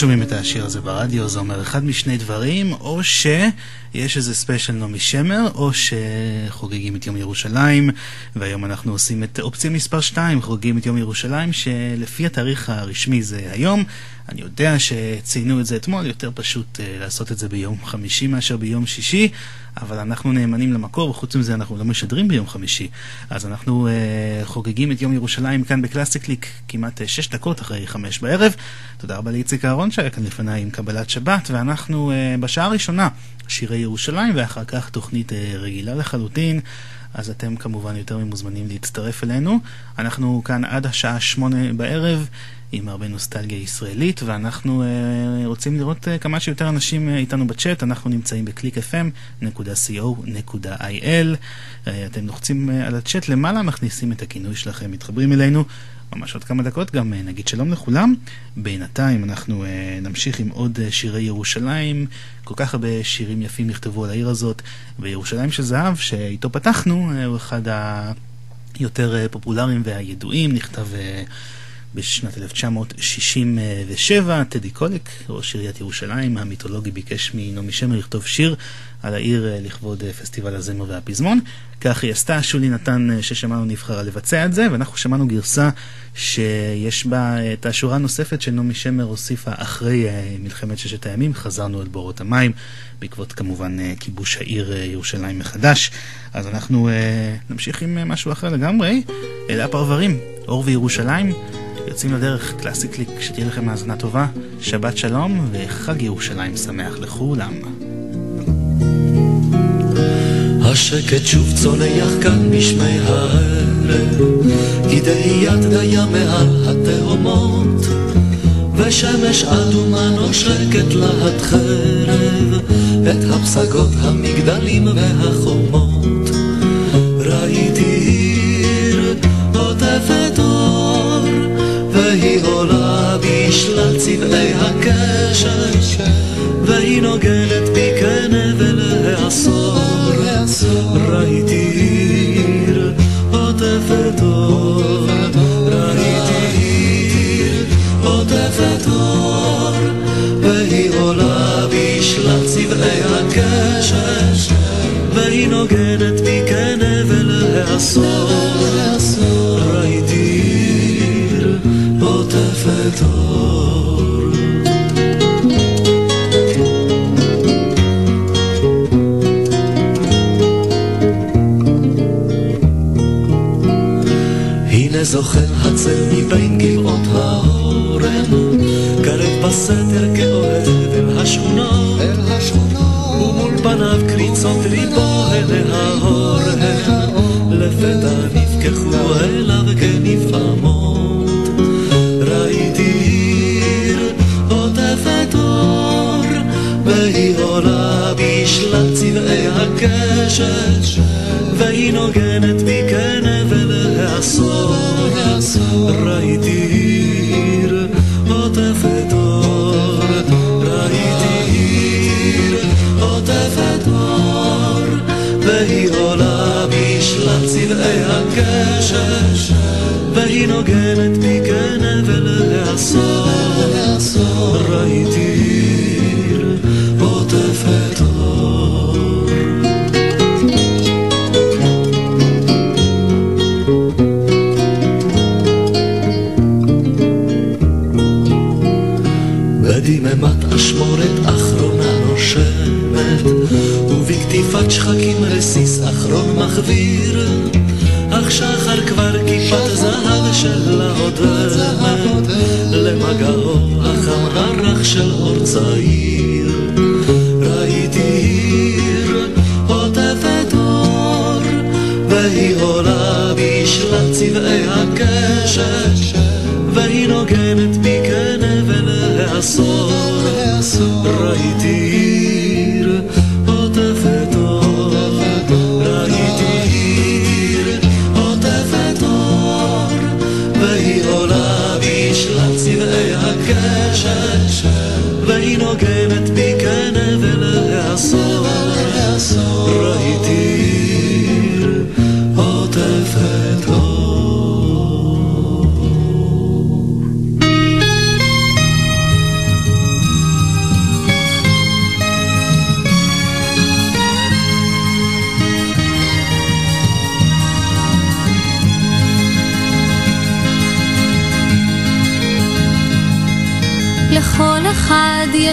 ששומעים את השיר הזה ברדיו זה אומר אחד משני דברים, או שיש איזה ספיישל נעמי שמר, או שחוגגים את יום ירושלים, והיום אנחנו עושים את אופציה מספר 2, חוגגים את יום ירושלים, שלפי התאריך הרשמי זה היום. אני יודע שציינו את זה אתמול, יותר פשוט אה, לעשות את זה ביום חמישי מאשר ביום שישי, אבל אנחנו נאמנים למקור, וחוץ מזה אנחנו לא משדרים ביום חמישי. אז אנחנו אה, חוגגים את יום ירושלים כאן בקלאסיקליק כמעט אה, שש דקות אחרי חמש בערב. תודה רבה לאיציק אהרון שהיה כאן לפניי עם קבלת שבת, ואנחנו uh, בשעה הראשונה שירי ירושלים, ואחר כך תוכנית uh, רגילה לחלוטין. אז אתם כמובן יותר ממוזמנים להצטרף אלינו. אנחנו כאן עד השעה שמונה בערב. עם הרבה נוסטלגיה ישראלית, ואנחנו uh, רוצים לראות uh, כמה שיותר אנשים uh, איתנו בצ'אט. אנחנו נמצאים בקליק.fm.co.il. Uh, אתם לוחצים uh, על הצ'אט למעלה, מכניסים את הכינוי שלכם, מתחברים אלינו. ממש עוד כמה דקות גם uh, נגיד שלום לכולם. בינתיים אנחנו uh, נמשיך עם עוד uh, שירי ירושלים. כל כך הרבה שירים יפים נכתבו על העיר הזאת, וירושלים של זהב, שאיתו פתחנו, הוא אחד היותר פופולריים והידועים, נכתב... בשנת 1967, טדי קולק, ראש עיריית ירושלים המיתולוגי, ביקש מנעמי שמר לכתוב שיר על העיר אה, לכבוד אה, פסטיבל הזמר והפזמון. כך היא עשתה, שולי נתן אה, ששמענו נבחרה לבצע את זה, ואנחנו שמענו גרסה שיש בה את השורה הנוספת שנעמי שמר הוסיפה אחרי מלחמת ששת הימים, חזרנו אל בורות המים, בעקבות כמובן כיבוש העיר ירושלים מחדש. אז אנחנו נמשיך עם משהו אחר לגמרי, אלה הפרברים, אור וירושלים. יוצאים לדרך, קלאסי קליק, שתהיה לכם האזנה טובה, שבת שלום וחג ירושלים שמח לכולם. השקט שוב צונח כאן בשמי הערב, כדאיית דיה מעל התהומות, ושמש אדומה נושקת להט חרב, את הפסגות המגדלים והחומות. בשלל צבעי הקשר, והיא נוגנת בי כנבל העשור. ראיתי עיר עוטפת אור, ראיתי עיר עוטפת אור, והיא עולה בשלל צבעי הקשר, והיא נוגנת בי כנבל העשור. אור. הנה זוכר הצל מבין גבעות האורן, קרב בסתר כאוהב אל השכונות, ומול פניו קריצות ריבו אל ההורן, לפתע נפקחו אליו כנפעמות. עולה בשלל צבעי הקשת, והיא נוגנת בי כנבל העשור. ראיתי עיר עוטפת אור, ראיתי עיר עוטפת אור, והיא עולה בשלל צבעי הקשת, והיא נוגנת בי כנבל העשור. ראיתי ובקטיפת שחקים רסיס אחרון מחוויר, אך שחר כבר כיפת זהב שלה עודמת, למגעו החם הרך של אור צעיר. ראיתי עיר עוטפת אור, והיא עולה בשלל צבעי הקשת, והיא נוגנת בי כנבל העשור. ראיתי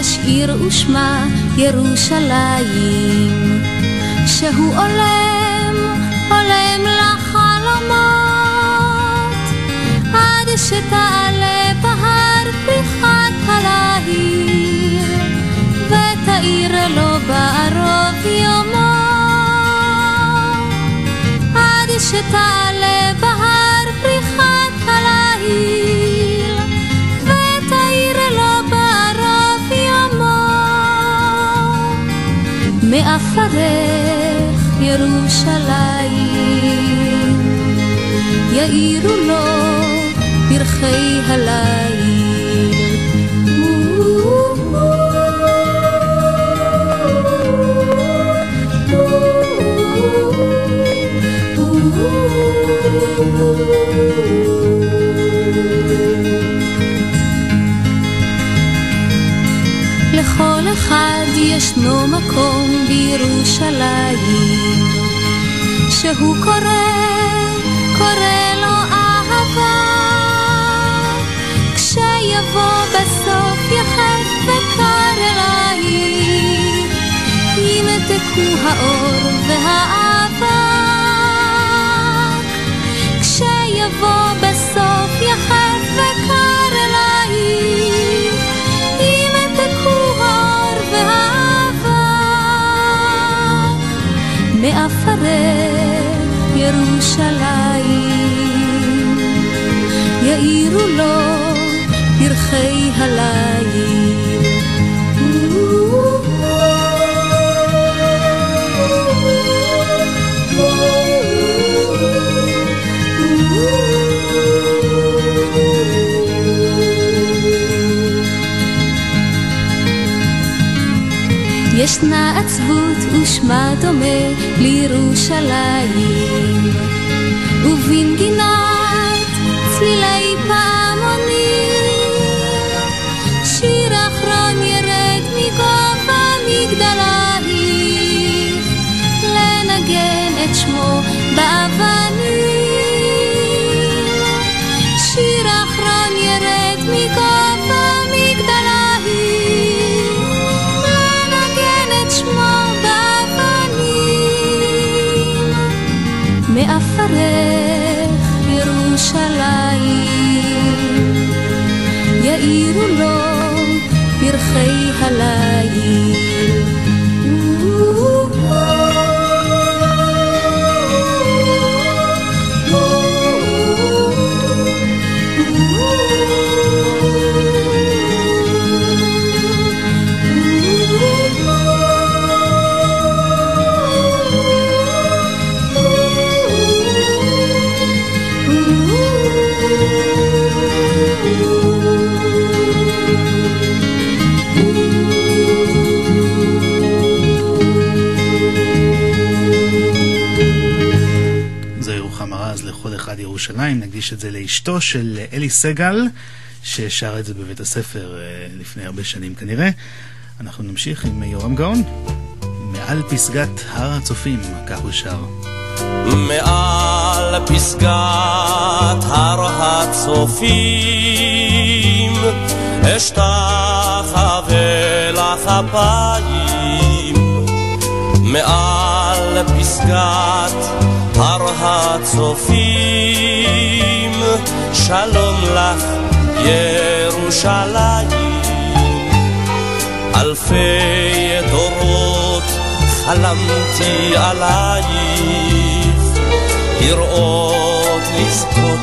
יש עיר ושמה ירושלים, שהוא עולם, עולם לחלומות, עד שתעלה בהר פריחת הלהיר, ותאיר לו בערוב יומו, מעפרך ירושלים, יאירו לו פרחי הליל. אחד ישנו מקום בירושלים שהוא קורא, קורא לו אהבה. כשיבוא בסוף יחף וקר אלייך ימתקו האור והאבק מעפרך ירושלים. יאירו לו פרחי הליל ישנה עצבות ושמה דומה לירושלים. ובנגינת צלילי פעמונים שיר אחרון ירד מגובה מגדלייך לנגן את שמו באבנים יאירו לו פרחי הליל ירושלים, נקדיש את זה לאשתו של אלי סגל, ששר את זה בבית הספר אה, לפני הרבה שנים כנראה. אנחנו נמשיך עם יורם גאון, מעל פסגת הר הצופים, כך הוא שר. מעל פסגת הר הצופים אשתחווה לך אפיים מעל פסגת הר הצופים שלום לך ירושלים. אלפי דורות חלמתי עלייך לראות לזכות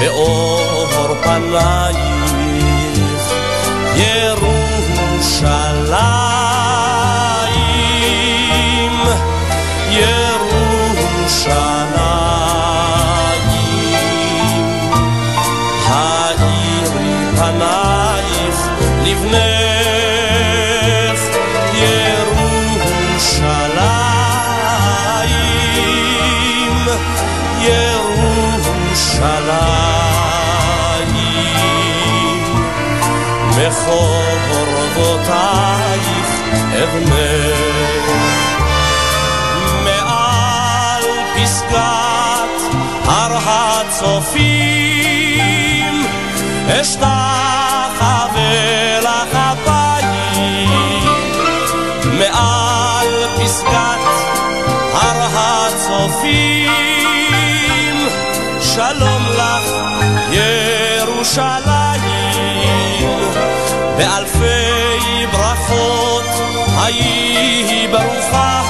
באור פנייך. ירושלים ברחוב אורבותייך אבנה. מעל פסגת הר הצופים אשתך אבל החפיים. מעל פסגת הר הצופים שלום לך ירושלים באלפי ברכות היי ברוכה,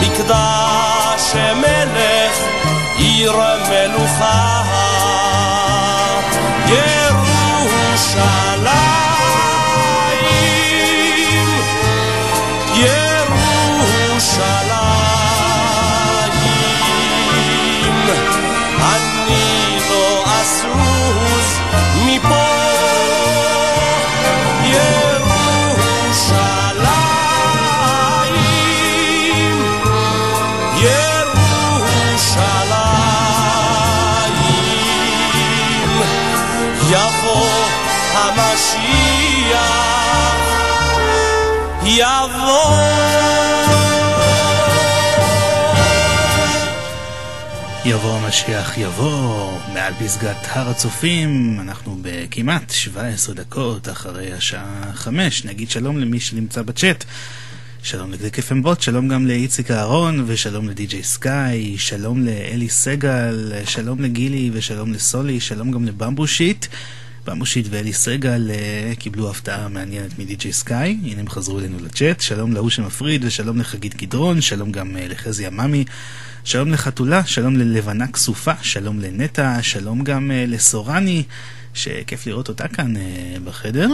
מקדש מלך עיר מלוכה, יבוא המשיח יבוא מעל פסגת הר הצופים, אנחנו בכמעט 17 דקות אחרי השעה 5, נגיד שלום למי שנמצא בצ'אט. שלום לגליק אפמבוט, שלום גם לאיציק אהרון ושלום לדי.ג'יי סקאי, שלום לאלי סגל, שלום לגילי ושלום לסולי, שלום גם לבמבושיט. במבושיט ואלי סגל uh, קיבלו הפתעה מעניינת מדי.ג'יי סקאי, הנה הם חזרו אלינו לצ'אט, שלום להוא שמפריד ושלום לחגית גדרון, שלום גם uh, לחזי עממי. שלום לחתולה, שלום ללבנה כסופה, שלום לנטע, שלום גם uh, לסורני, שכיף לראות אותה כאן בחדר,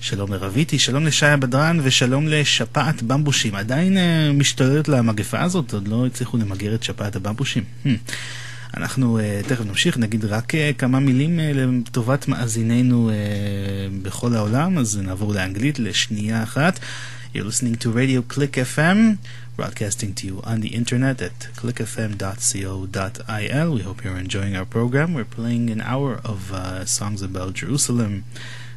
שלום לרביטי, שלום לשי הבדרן ושלום לשפעת במבושים. עדיין uh, משתוללת למגפה הזאת, עוד לא הצליחו למגר את שפעת הבמבושים. Hmm. אנחנו uh, תכף נמשיך, נגיד רק uh, כמה מילים uh, לטובת מאזיננו uh, בכל העולם, אז נעבור לאנגלית לשנייה אחת. You're listening to Radio Click FM. broadcasting to you on the internet at clickfm.co.il. We hope you're enjoying our program. We're playing an hour of uh, songs about Jerusalem.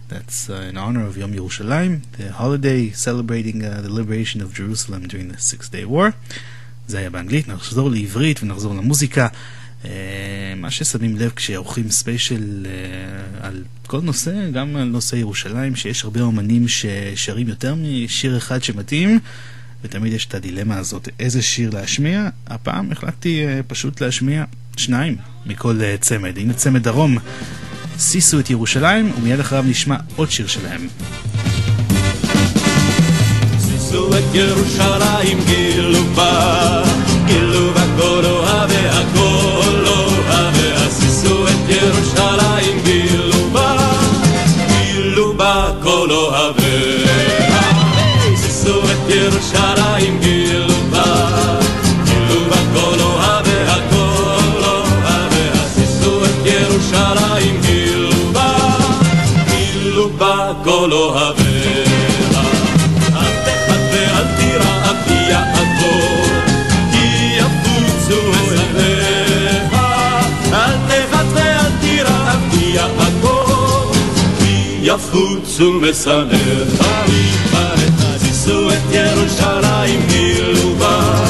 That's uh, in honor of Yom Yerushalayim, the holiday celebrating uh, the liberation of Jerusalem during the Six Day War. זה היה באנגלית, נחזור לעברית ונחזור למוזיקה. Uh, מה ששמים לב כשעורכים ספיישל uh, על כל נושא, גם על נושא ירושלים, שיש הרבה אומנים ששרים יותר משיר אחד שמתאים. ותמיד יש את הדילמה הזאת, איזה שיר להשמיע. הפעם החלטתי uh, פשוט להשמיע שניים מכל צמד. הנה צמד דרום, סיסו את ירושלים, ומיד אחריו נשמע עוד שיר שלהם. סיסו את ירושלים גילו בה, גילו בה כל אוהבי הכל ירושלים גילו בה, גילו בה כל אוהביה. סיסו את ירושלים גילו יפוצו משנאיך. שישו את ירושלים גילו בה,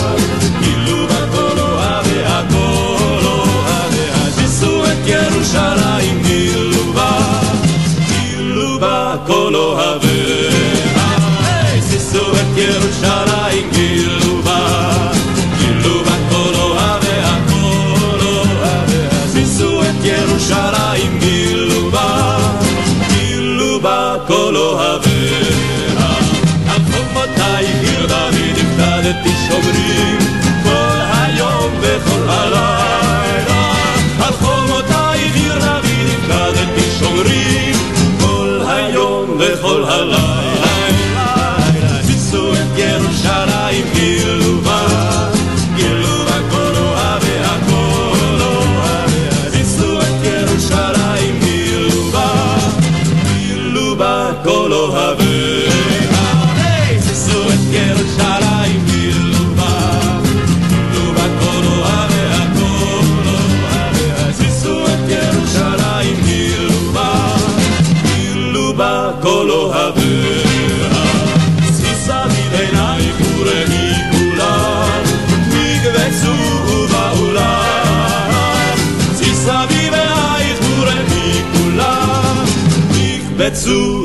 גילו בה כל אוהביה, כל אוהביה. שישו את ירושלים גילו בה, גילו בה כל אוהביה. dazu.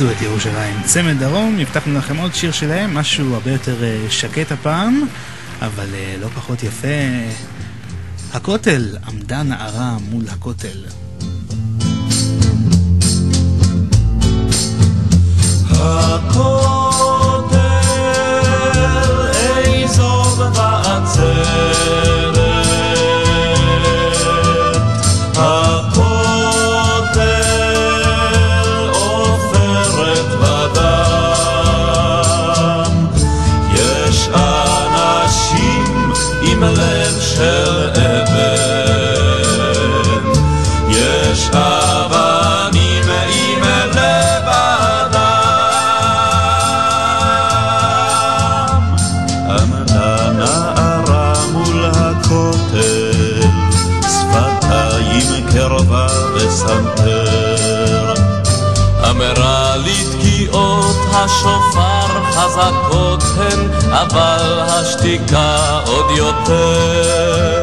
התסיסו את ירושלים. צמד דרום, הבטחנו לכם עוד שיר שלהם, משהו הרבה יותר אה, שקט הפעם, אבל אה, לא פחות יפה. הכותל, עמדה נערה מול הכותל. הכותל איזו בעצרת השופר חזקות הן, אבל השתיקה עוד יותר.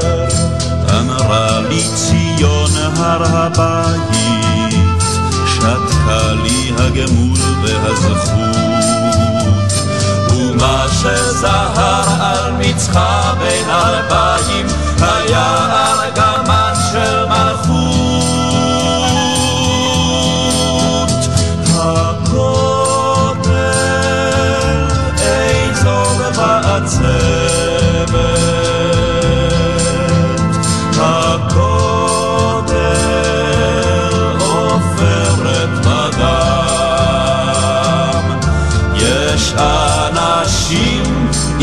אמרה לי ציון הר הבית, שתקה לי הגמול והזכות. ומה שזהר על מצחה בין ארבעים, היה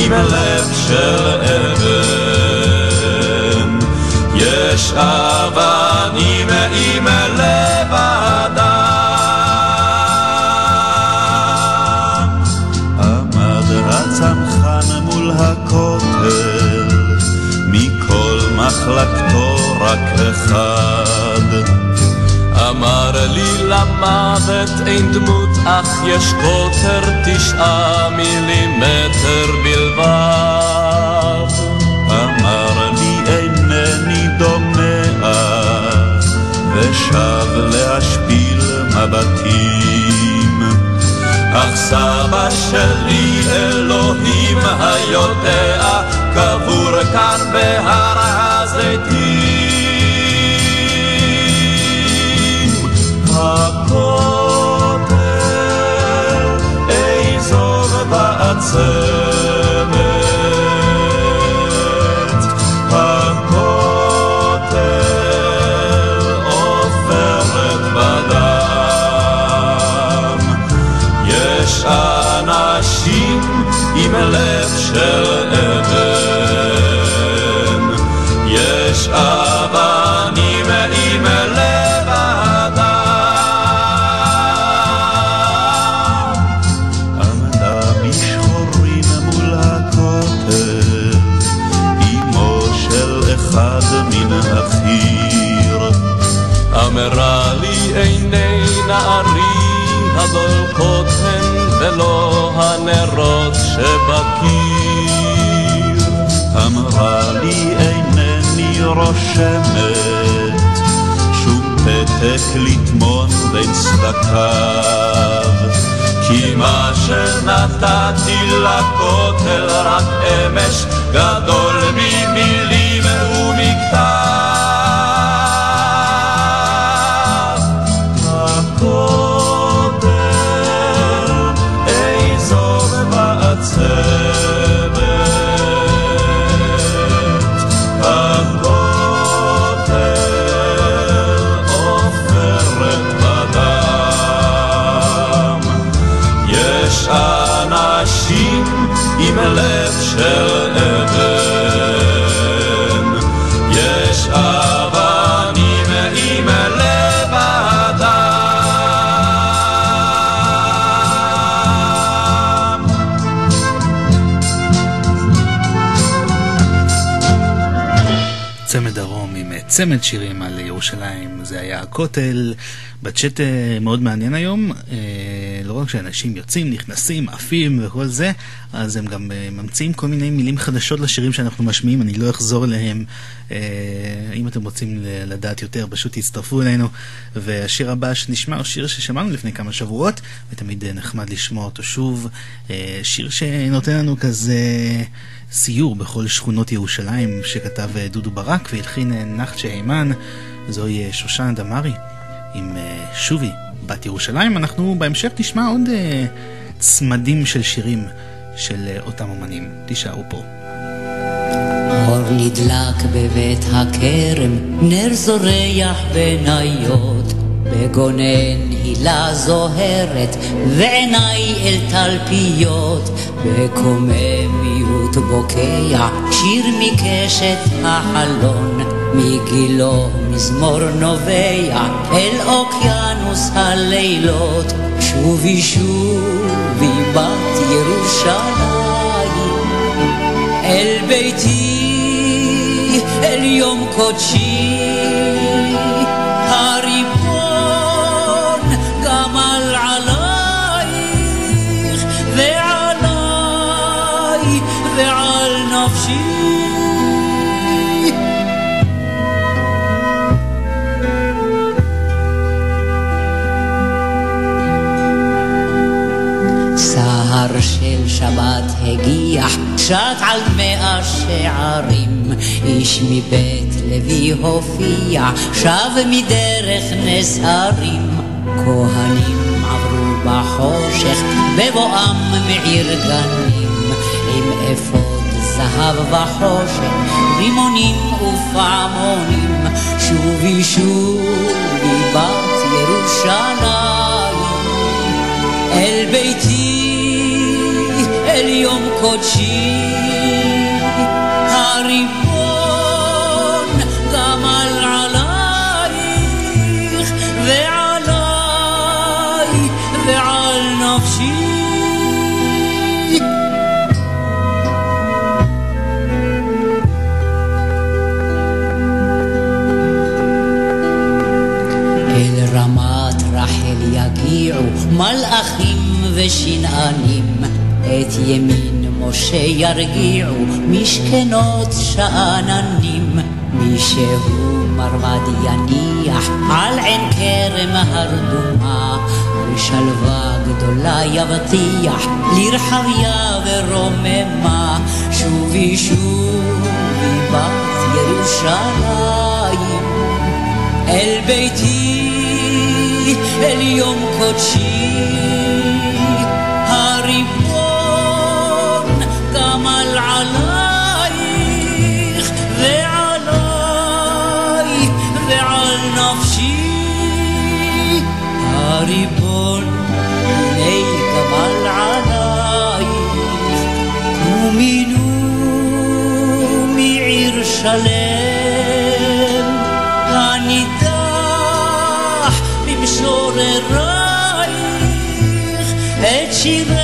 עם לב של אבן. יש אבנים עם לב אדם. עמד הצנחן מול הכותל, מכל מחלקתו רק אחד. אמר לי למוות אין דמות אך יש קוטר תשעה מילימטר בלבד. אמר לי אינני דומע ושב להשפיל מבטים. אך סבא שלי אלוהים היודע קבור כאן בהר הזיתים. הצוות, הכותל עופרת בדם. יש אנשים עם לב שבקיר. אמרה לי אינני רושמת שום פתק לטמון בין שפתיו כי מה שנתתי לכותל רק אמש גדול ממילים צמד אה, שירים על ירושלים, זה היה הכותל. בצ'אט אה, מאוד מעניין היום, לא רק שאנשים יוצאים, נכנסים, עפים וכל זה, אז הם גם ממציאים כל מיני מילים חדשות לשירים שאנחנו משמיעים, אני לא אחזור אליהם. רוצים לדעת יותר, פשוט תצטרפו אלינו. והשיר הבא שנשמע הוא שיר ששמענו לפני כמה שבועות, ותמיד נחמד לשמוע אותו שוב. שיר שנותן לנו כזה... סיור בכל שכונות ירושלים שכתב אה, דודו ברק והלחין אה, נחצ'ה הימן, זוהי אה, שושנה דמארי עם שובי, בת ירושלים. אנחנו בהמשך נשמע עוד צמדים של שירים של אותם אמנים. תישארו פה. אור נדלק בבית הכרם, נר זורח בניות. בגונן הילה זוהרת, ועיניי אל תלפיות, בקוממיות בוקע, שיר מקשת החלון, מגילו מזמור נובע, אל אוקיינוס הלילות, שובי שובי בת ירושלים, אל ביתי, אל יום קודשי, הריבון סהר של שבת הגיח, שט על מאה שערים, איש מבית לוי הופיע, שב מדרך נסערים, כהנים עברו בחושך, בבואם מעיר גנים, עם אפוד זהב וחושך, רימונים ופעמונים, שובי שובי בת ירושלים, אל ביתי, אל יום קודשי, הריבון מלאכים ושנענים, את ימין משה ירגיעו משכנות שאננים, מי שהוא מרמד יניח על עין כרם הרדומה, ושלווה גדולה יבטיח לרחביה ורוממה, שובי שובי בת ירושלים אל ביתי אל יום קודשי. הריבון הנה גמל עלייך ומינו מעיר שלם. הניתן משוררייך את שירך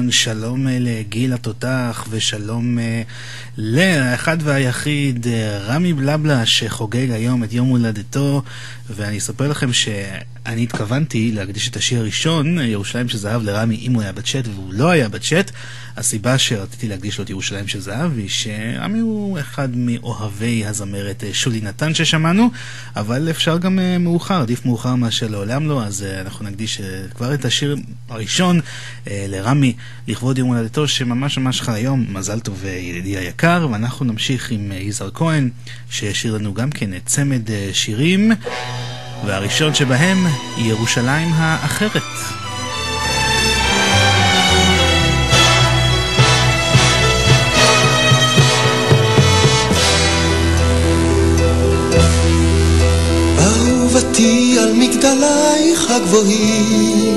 הגבעת רון, שלום לגיל התותח ושלום אה, לאחד והיחיד אה, רמי בלבלה שחוגג היום את יום הולדתו ואני אספר לכם שאני התכוונתי להקדיש את השיר הראשון, ירושלים של זהב, לרמי אם הוא היה בצ'אט והוא לא היה בצ'אט. הסיבה שרציתי להקדיש לו את ירושלים של זהב היא שרמי הוא אחד מאוהבי הזמרת אה, שולי נתן ששמענו, אבל אפשר גם מאוחר, עדיף מאוחר מאשר לעולם לא, אז אנחנו נקדיש כבר את השיר הראשון לרמי לכבוד יום הולדתו שממש ממש חל היום, מזל טוב ידידי היקר, ואנחנו נמשיך עם יזהר כהן שישיר לנו גם כן צמד שירים והראשון שבהם ירושלים האחרת. אהובתי על מגדלייך הגבוהים,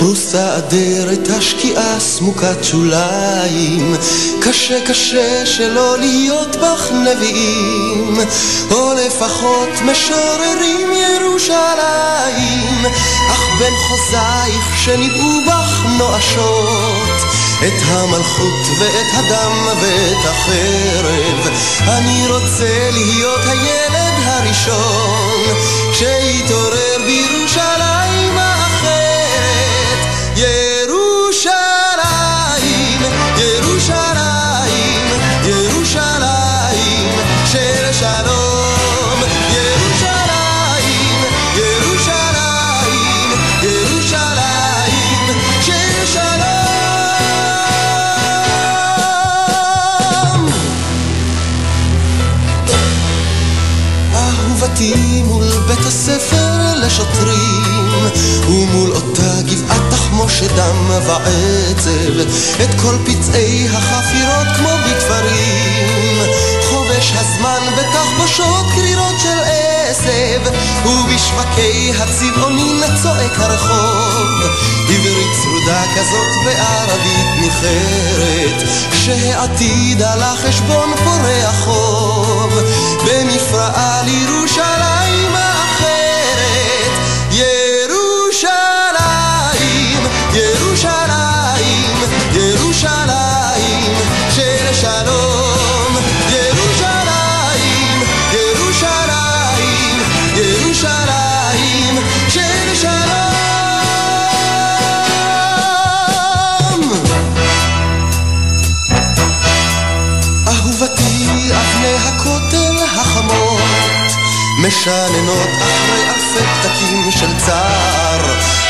פרוסה אדרת השקיעה סמוקת שוליים, קשה קשה שלא להיות בך נביאים, או לפחות משוררים ירושלים, אך בין חוזייך שניבאו בך נואשות, את המלכות ואת הדם ואת החרב, אני רוצה להיות הילד הראשון. שהתעורר בירושלים אהובתי מול בית הספר לשוטרים ומול אותה גבעת תחמושת דם ועצב את כל פצעי החפירות כמו בתפרים חובש הזמן בתחבושות קרירות של עשב ובשווקי הצבעונין צועק הרחוב עברית צרודה כזאת בערבית ניחרת שהעתיד על החשבון פורע חוב. במפרעה לירושלים משננות אחרי אלפי של צער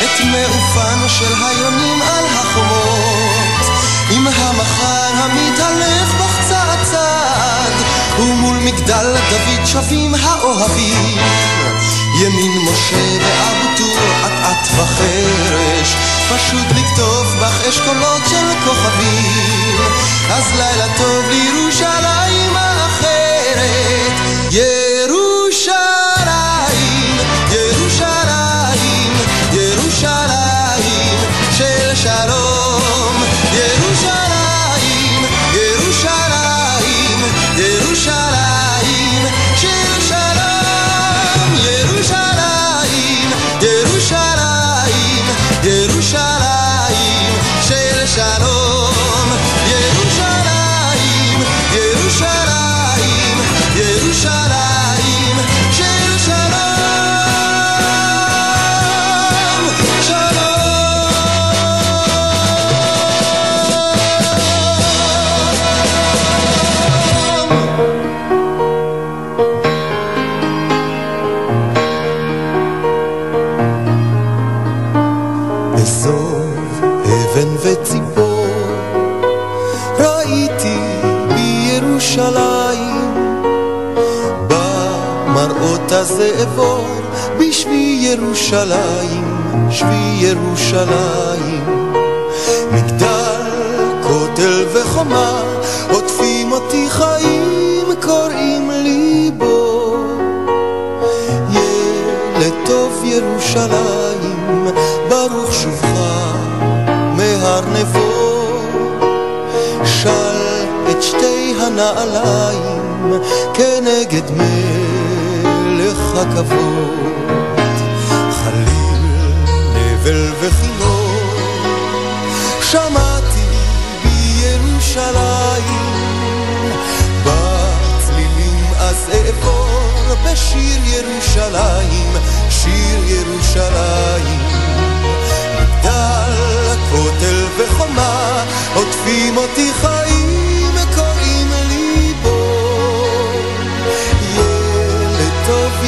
את מעופן של היונים על החומות. עם המחר המתעלף בך צעד צעד ומול מגדל דוד שבים האוהבים. ימין משה ואבו טור אט-אט וחרש פשוט לכתוב בך אשכולות של כוכבים. אז לילה טוב לירושלים האחרת ירושלים, ירושלים של שלום. ירושלים, ירושלים, שבי ירושלים. מגדל, כותל וחומה עוטפים אותי חיים קוראים לי בו ילד טוב ירושלים, ברוך שובך מהר נבו, של את שתי הנעליים כנגד מלך הכבוד. נבל וכינור, שמעתי בירושלים בצלילים אז אעבור בשיר ירושלים, שיר ירושלים. מגדל, כותל וחומה עוטפים אותי חיים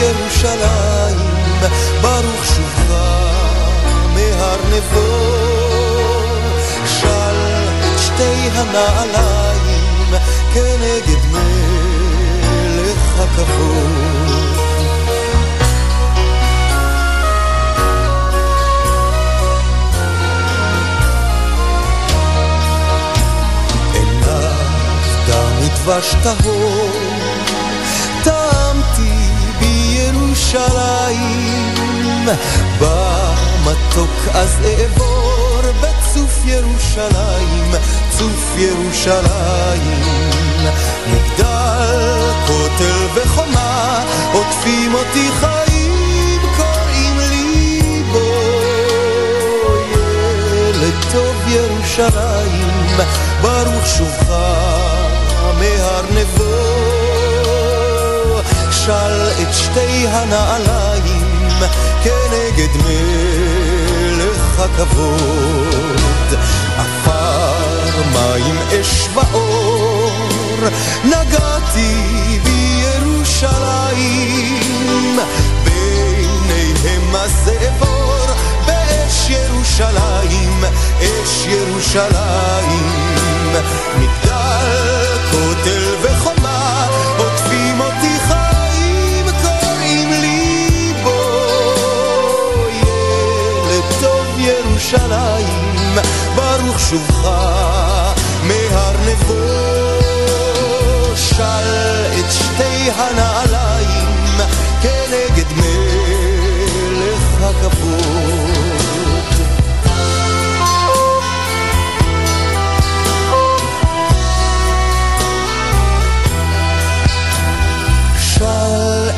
ירושלים שובך מהר נבו של שתי הנעליים כנגד מלך הכבוד. דבש טהור, טעמתי בירושלים, במתוק אז אעבור בצוף ירושלים, צוף ירושלים. מגדל, כותל וחומה, עוטפים אותי חיים, קוראים לי בו. ילד טוב ירושלים, ברוך שובך. מהר נבו, של את שתי הנעליים כנגד מלך הכבוד. עפר מים אש ואור, נגעתי בירושלים, ביניהם הזאבור באש ירושלים, אש ירושלים. ברוך שובך מהר נבו. של את שתי הנעליים כנגד מלך הכבוד.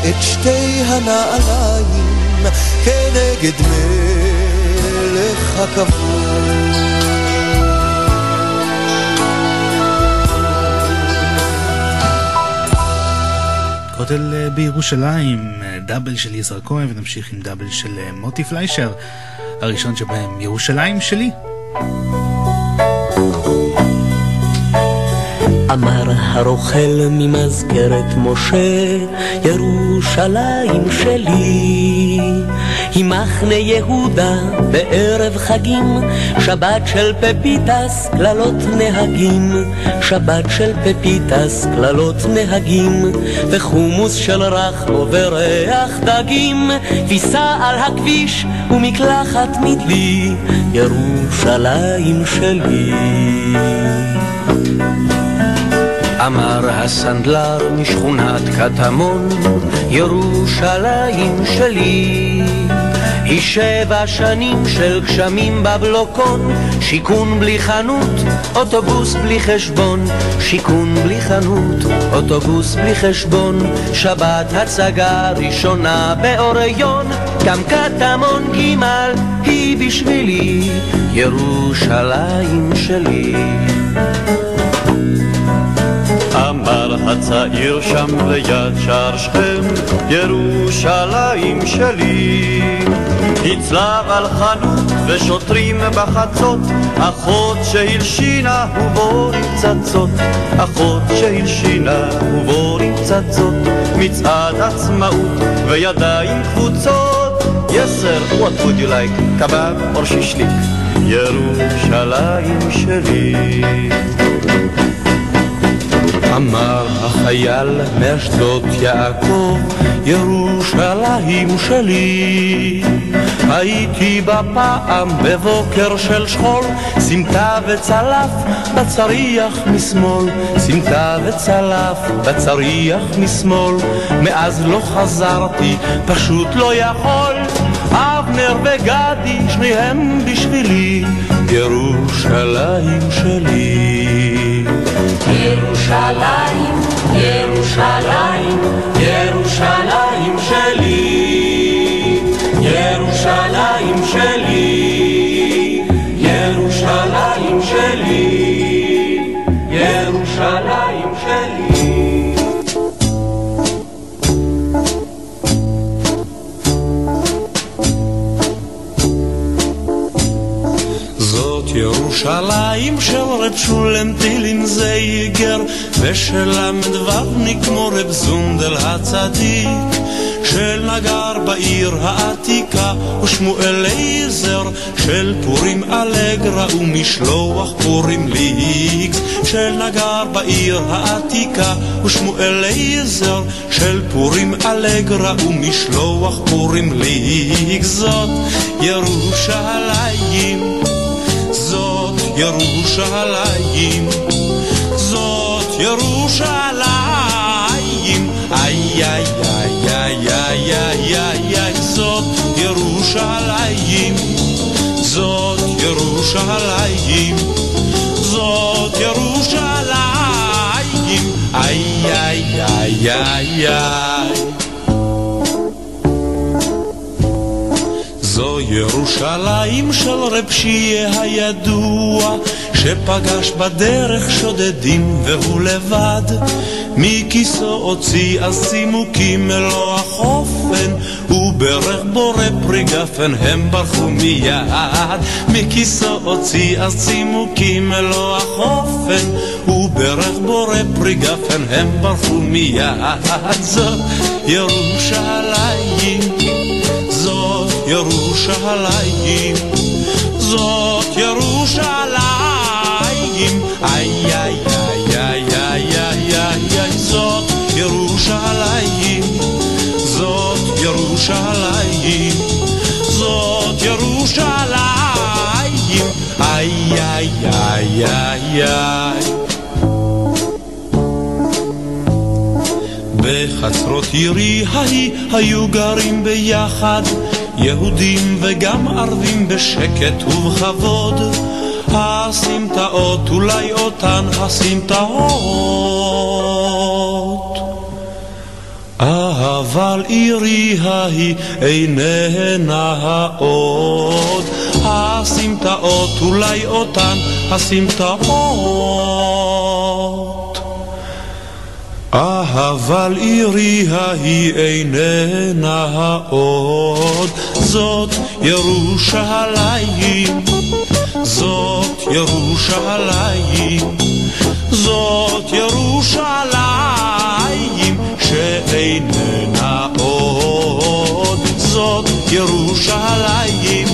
את שתי הנעליים כנגד מלך הכבוד. כותל אה, בירושלים, אה, double של יזהר כהן ונמשיך עם double של אה, מוטי פליישר, הראשון שבהם ירושלים שלי. אמר הרוכל ממזכרת משה, ירושלים שלי. היא מחנה יהודה בערב חגים, שבת של פפיטס, קללות נהגים. שבת של פפיטס, קללות נהגים, וחומוס של רחמו וריח דגים. כביסה על הכביש ומקלחת מדלי, ירושלים שלי. אמר הסנדלר משכונת קטמון, ירושלים שלי. היא שבע שנים של גשמים בבלוקון, שיכון בלי חנות, אוטובוס בלי חשבון, שיכון בלי חנות, אוטובוס בלי חשבון, שבת הצגה ראשונה באוריון, גם קטמון ג' היא בשבילי, ירושלים שלי. הצעיר שם ליד שער שכם, ירושלים שלי. הצלב על חנות ושוטרים בחצות, אחות שהלשינה ובו פצצות, אחות שהלשינה ובו פצצות, מצעד עצמאות וידיים קבוצות. Yes sir, what would you like? קבב או שישליק? ירושלים שלי. אמר החייל מאשדות יעקב, ירושלים שלי. הייתי בפעם בבוקר של שכול, סמטה וצלף בצריח משמאל, סמטה וצלף בצריח משמאל, מאז לא חזרתי, פשוט לא יכול. אבנר וגדי, שניהם בשבילי, ירושלים שלי. ירושלים, ירושלים, ירושלים שלי, ירושלים שלי, ירושלים שלי, ירושלים של רב שולם טילין זייגר ושל ל"ו כמו רב זונדל הצדיק. של נגר בעיר העתיקה ושמואל עזר של פורים אלגרה ומשלוח פורים ליקס של נגר בעיר העתיקה ושמואל עזר של פורים אלגרה ומשלוח פורים ליקס זאת ירושלים ירושלים זאת ירושלים איי איי איי איי איי איי איי איי זאת ירושלים זאת ירושלים זאת ירושלים איי איי איי איי איי ירושלים של רב שיהיה הידוע שפגש בדרך שודדים והוא לבד. מכיסו הוציא אז צימוקים מלוא החופן וברך בורא פרי גפן הם ברחו מיד. מכיסו הוציא אז צימוקים מלוא החופן וברך בורא פרי גפן הם ברחו מיד. זאת ירושלים ירושלים זאת ירושלים איי איי איי איי איי איי איי איי זאת ירושלים זאת ירושלים זאת ירושלים איי איי איי איי איי בחצרות עירי ההיא היו גרים ביחד יהודים וגם ערבים בשקט ובכבוד. הסמטאות אולי אותן הסמטאות. אבל עירי ההיא איננה העוד הסמטאות אולי אותן הסמטאות. אבל עירי ההיא איננה העוד זאת ירושלים זאת ירושלים זאת ירושלים שאיננה עוד זאת ירושלים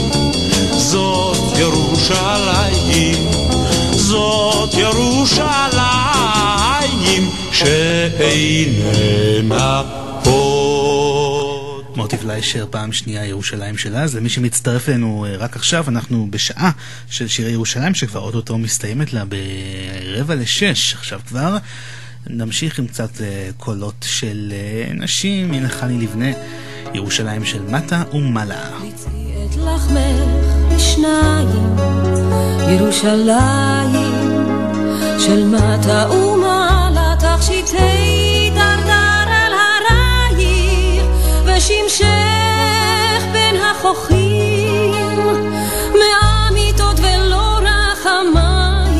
זאת ירושלים זאת ירושלים שאיננה עוד. מוטי פליישר, פעם שנייה ירושלים של אז. למי שמצטרף אלינו אה, רק עכשיו, אנחנו בשעה של שירי ירושלים, שכבר אוטוטו מסתיימת לה ברבע לשש עכשיו כבר. נמשיך עם קצת אה, קולות של אה, נשים, הנה חני לבנה, ירושלים של מטה ומעלה. של מטה ומעלה, תכשיטי הרייך, ושמשך בין החוכים, מאמיתות ולא רחמייך,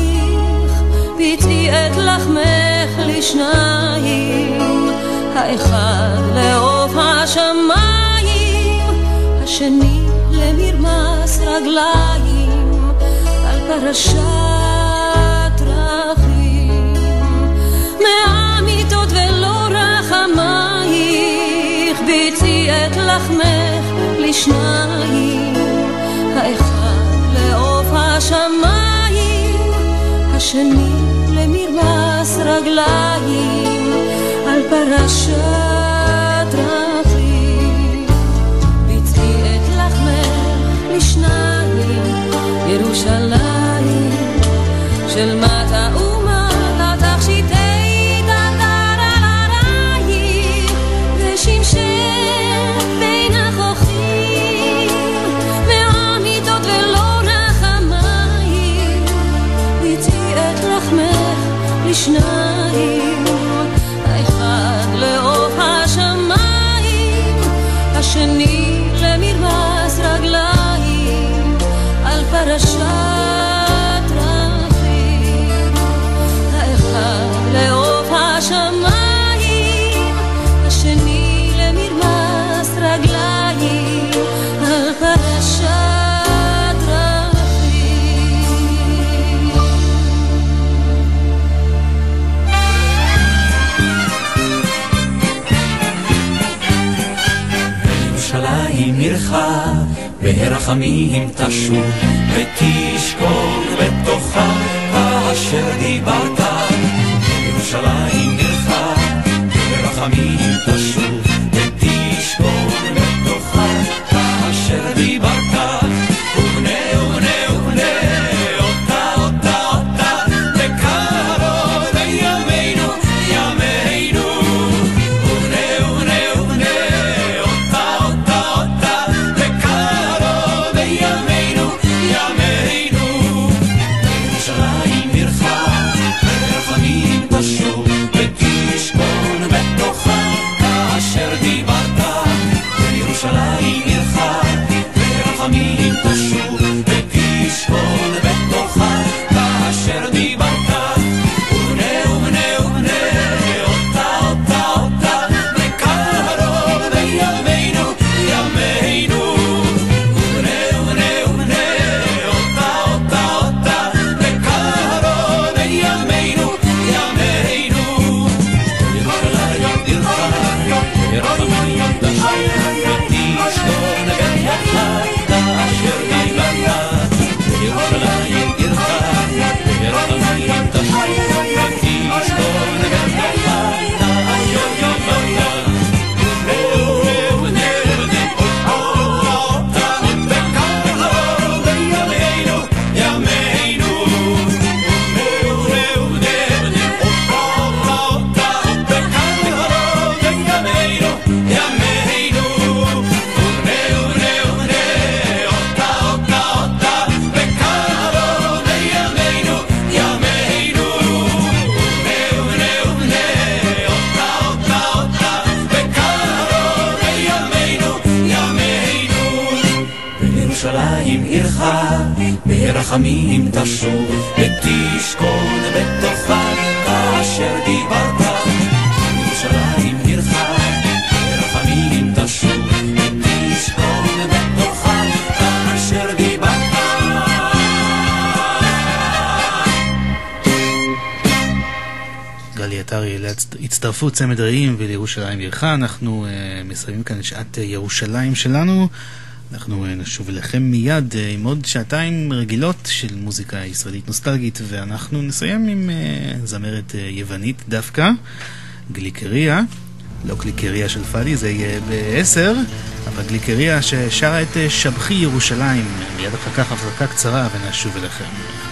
ביצעי את לחמך לשניים, האחד לעוף השמיים, השני למרמס רגליים על פרשת דרכים. ביצי את לחמך לשניים, האחד לעוף השמיים, השני למרמס רגליים על פרשת דרכים. ביצעי את לחמך לשניים, ירושלים של מטה לשניים, האחד לעוף השמיים, השני ברחמים תשוב ותשכון בתוכה כאשר דיברת. ירושלים עירך ברחמים תשוב ותשכון בתוכה כאשר דיברת להצטרפות צמד רעים ולירושלים עירך. אנחנו uh, מסיימים כאן את שעת uh, ירושלים שלנו. אנחנו uh, נשוב אליכם מיד uh, עם עוד שעתיים רגילות של מוזיקה ישראלית נוסטלגית, ואנחנו נסיים עם uh, זמרת uh, יוונית דווקא, גליקריה. לא גליקריה של פאדי, זה יהיה בעשר, אבל גליקריה ששרה את שבחי ירושלים. מיד אחר כך הפסקה קצרה ונשוב אליכם.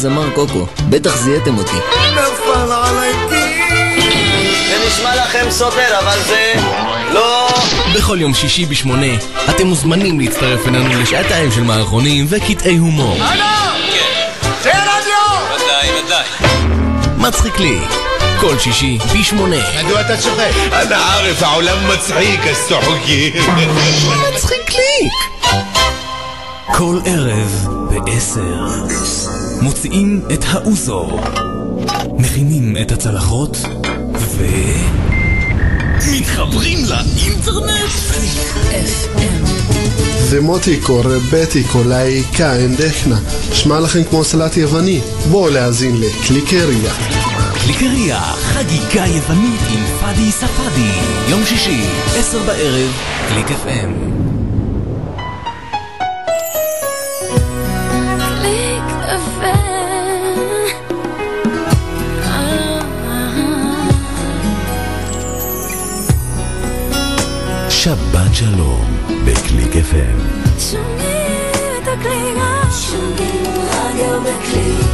הזמר קוקו, בטח זיהיתם אותי. נפל עליי זה נשמע לכם סותר, אבל זה לא... בכל יום שישי בשמונה, אתם מוזמנים להצטרף אלינו לשעתיים של מערכונים וקטעי הומור. זה רדיו! ודאי, ודאי. מצחיק לי, כל שישי בשמונה. מדוע אתה צוחק? אנא ערף, העולם מצחיק, אז צוחקים. מצחיק לי! כל ערב בעשר מוציאים את האוזו, מכינים את הצלחות ו... מתחברים לאינטרנט! זה מוטיקו, רבטיקו, לאיקה, אנדכנה. שמע לכם כמו סלט יווני. בואו להאזין לקליקריה. קליקריה, חגיגה יוונית עם פאדי ספאדי. יום שישי, עשר בערב, קליק FM. שבת שלום בקליק FM. שומעים את הקליק שומעים רדיו בקליק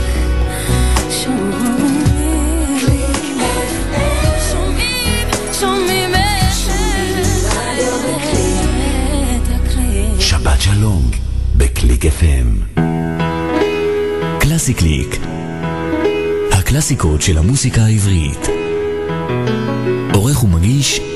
שומעים שומעים שומעים רדיו בקליק שבת שלום בקליק FM. קלאסי קליק. הקלאסיקות של המוסיקה העברית. עורך ומגיש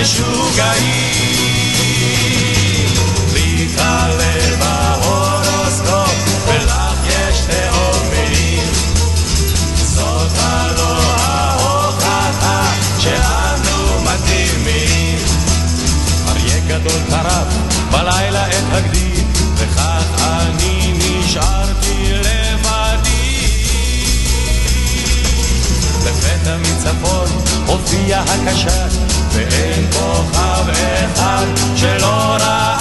enxuga isso. הקשת ואין כוכב אחד שלא ראה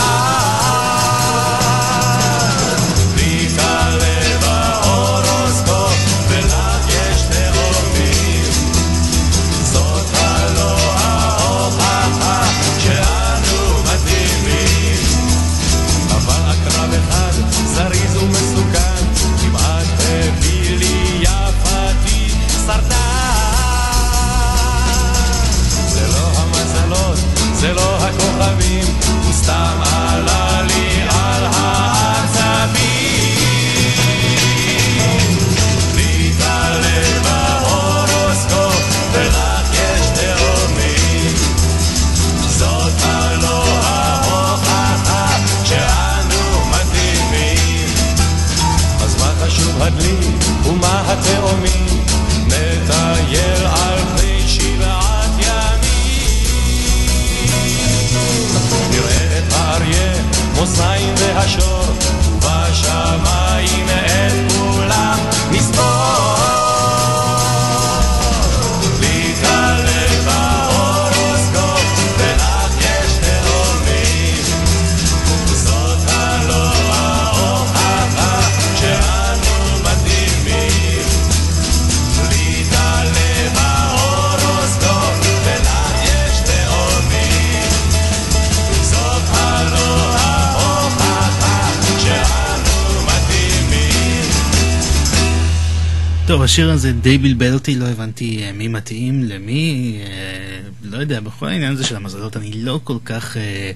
השיר הזה די בלבל אותי, לא הבנתי אה, מי מתאים למי, אה, לא יודע, בכל העניין הזה של המזלות אני לא כל כך אה,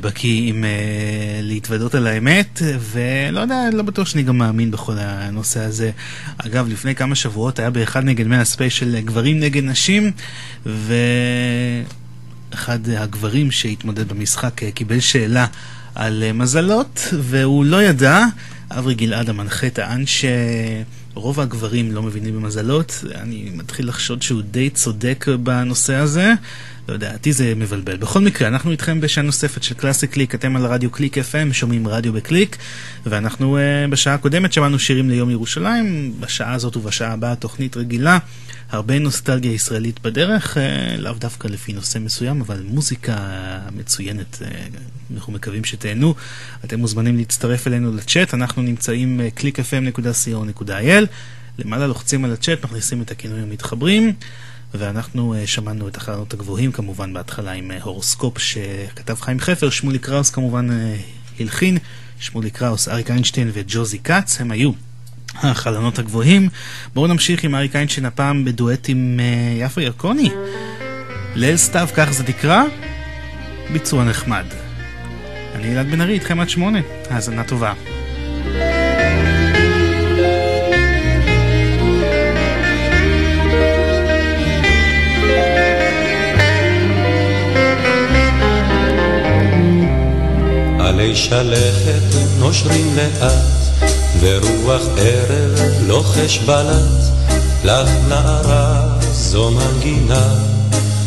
בקיא עם להתוודות על האמת, ולא יודע, לא בטוח שאני גם מאמין בכל הנושא הזה. אגב, לפני כמה שבועות היה באחד נגד מאה ספיישל גברים נגד נשים, ואחד הגברים שהתמודד במשחק קיבל שאלה על מזלות, והוא לא ידע. אברי גלעד המנחה טען שרוב הגברים לא מבינים במזלות. אני מתחיל לחשוד שהוא די צודק בנושא הזה. לא יודע, אותי זה מבלבל. בכל מקרה, אנחנו איתכם בשעה נוספת של קלאסי קליק, אתם על רדיו קליק FM, שומעים רדיו בקליק, ואנחנו אה, בשעה הקודמת שמענו שירים ליום ירושלים, בשעה הזאת ובשעה הבאה תוכנית רגילה. הרבה נוסטלגיה ישראלית בדרך, אה, לאו דווקא לפי נושא מסוים, אבל מוזיקה מצוינת, אה, אנחנו מקווים שתהנו. אתם מוזמנים להצטרף אלינו לצ'אט, אנחנו נמצאים www.clickfm.co.il, למעלה לוחצים על הצ'אט, מכניסים את הכינוי המתחברים. ואנחנו uh, שמענו את החלונות הגבוהים כמובן בהתחלה עם uh, הורוסקופ שכתב חיים חפר, שמולי קראוס כמובן uh, הלחין, שמולי קראוס, אריק איינשטיין וג'וזי כץ, הם היו החלונות הגבוהים. בואו נמשיך עם אריק איינשטיין הפעם בדואט עם יפה ירקוני. ליל סתיו, כך זה נקרא, ביצוע נחמד. אני אלעד בן ארי, איתכם עד שמונה, האזנה טובה. עלי שלכת נושרים לאט, ורוח ערב לוחש בלט, לך נערה זו מנגינה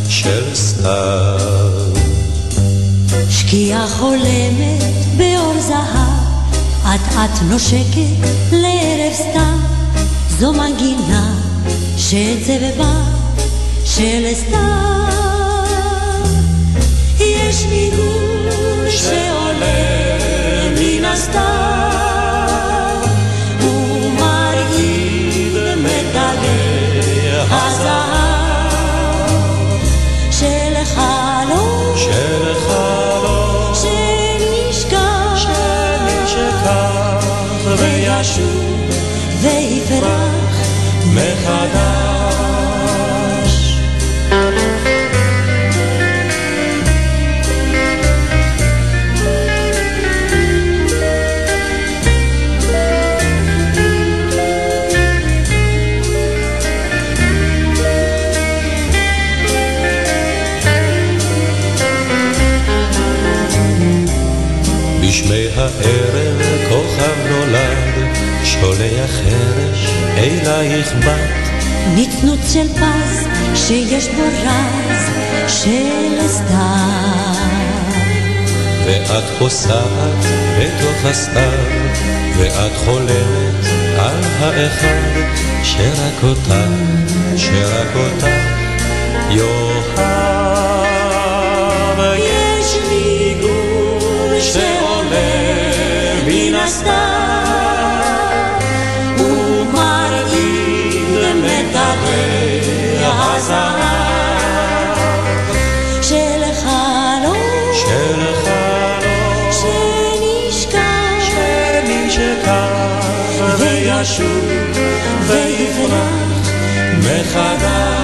של סתיו. שקיעה חולמת באור זהב, אט אט נושקת לערב סתיו, זו מנגינה של צבבה של סתיו. יש ניגון שעולה מן הסתיו, ומרעיד מגלי הזהב של חלום, של חלום, שנשכח, שנשכח וישוב ויפרח מחדש. אלייך בת. נצנוץ של פז שיש בו רז של סתיו. ואת פוסעת בתוך הסתיו, ואת חולמת על האחד, שרק אותך, שרק אותך יאהב. מחדש.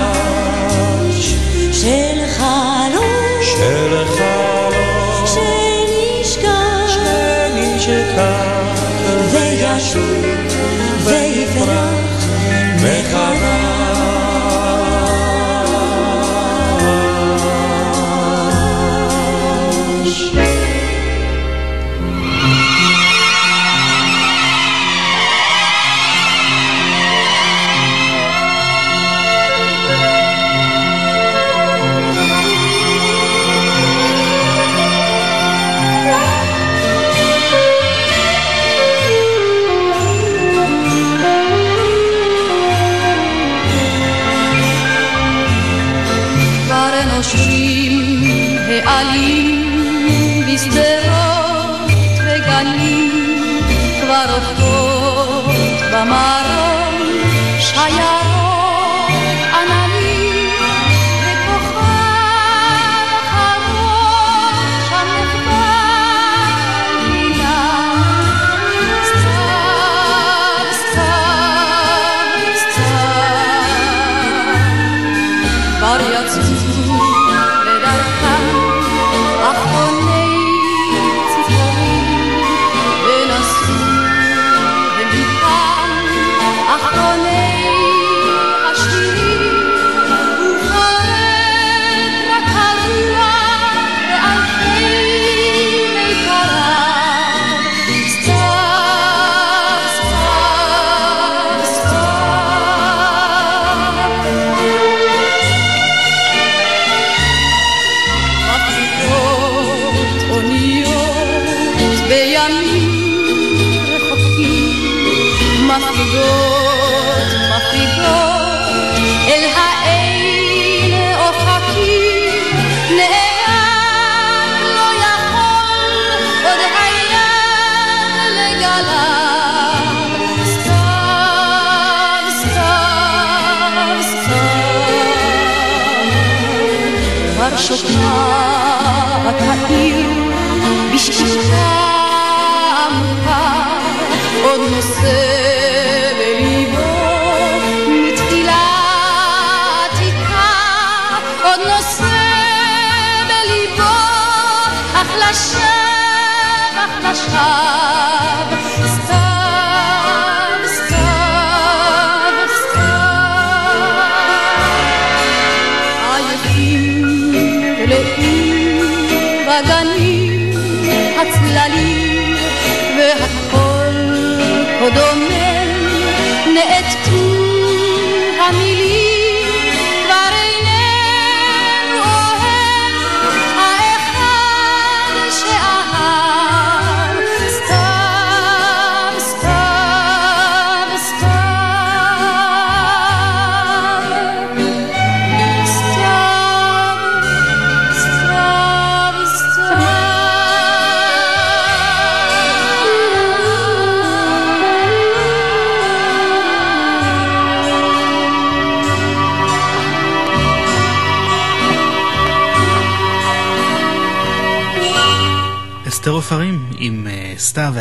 אך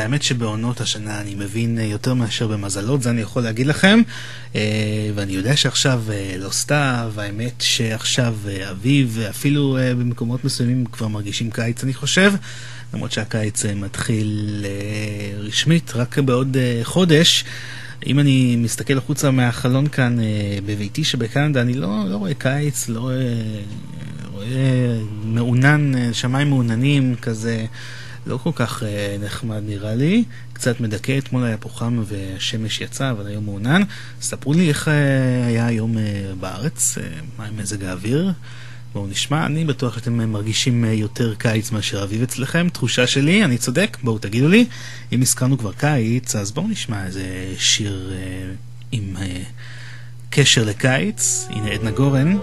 והאמת שבעונות השנה אני מבין אה, יותר מאשר במזלות, זה אני יכול להגיד לכם. אה, ואני יודע שעכשיו אה, לא סתיו, האמת שעכשיו אביב, אפילו במקומות מסוימים כבר מרגישים קיץ אני חושב. למרות שהקיץ מתחיל רשמית רק בעוד חודש. אם אני מסתכל החוצה מהחלון כאן בביתי שבקנדה, אני לא, לא רואה קיץ, לא רואה, מעונן, שמיים מעוננים כזה. לא כל כך אה, נחמד נראה לי, קצת מדכא, אתמול היה פה חם והשמש יצאה, אבל היום מעונן. ספרו לי איך אה, היה היום אה, בארץ, אה, מה עם מזג האוויר. בואו נשמע, אני בטוח שאתם מרגישים אה, יותר קיץ מאשר אביב אצלכם, תחושה שלי, אני צודק, בואו תגידו לי. אם הזכרנו כבר קיץ, אז בואו נשמע איזה שיר אה, עם אה, קשר לקיץ. הנה עדנה גורן,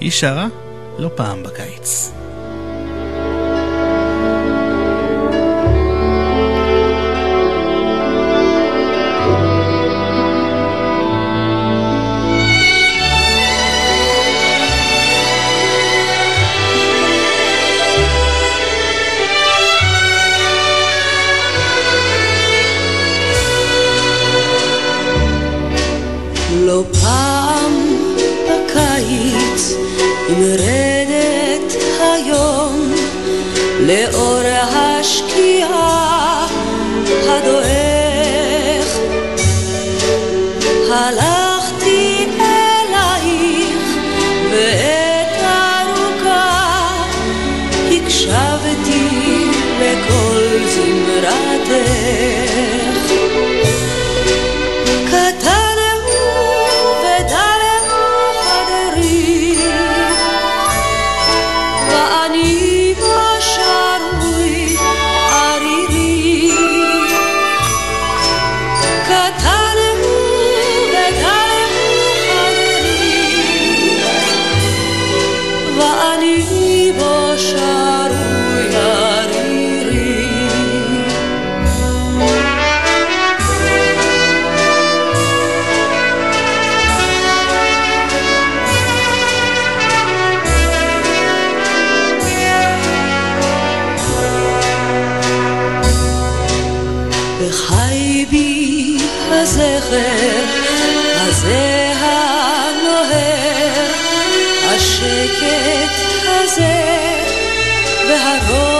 היא שרה לא פעם בקיץ. הזכר הזה הנוהר, השקט הזה והרוך,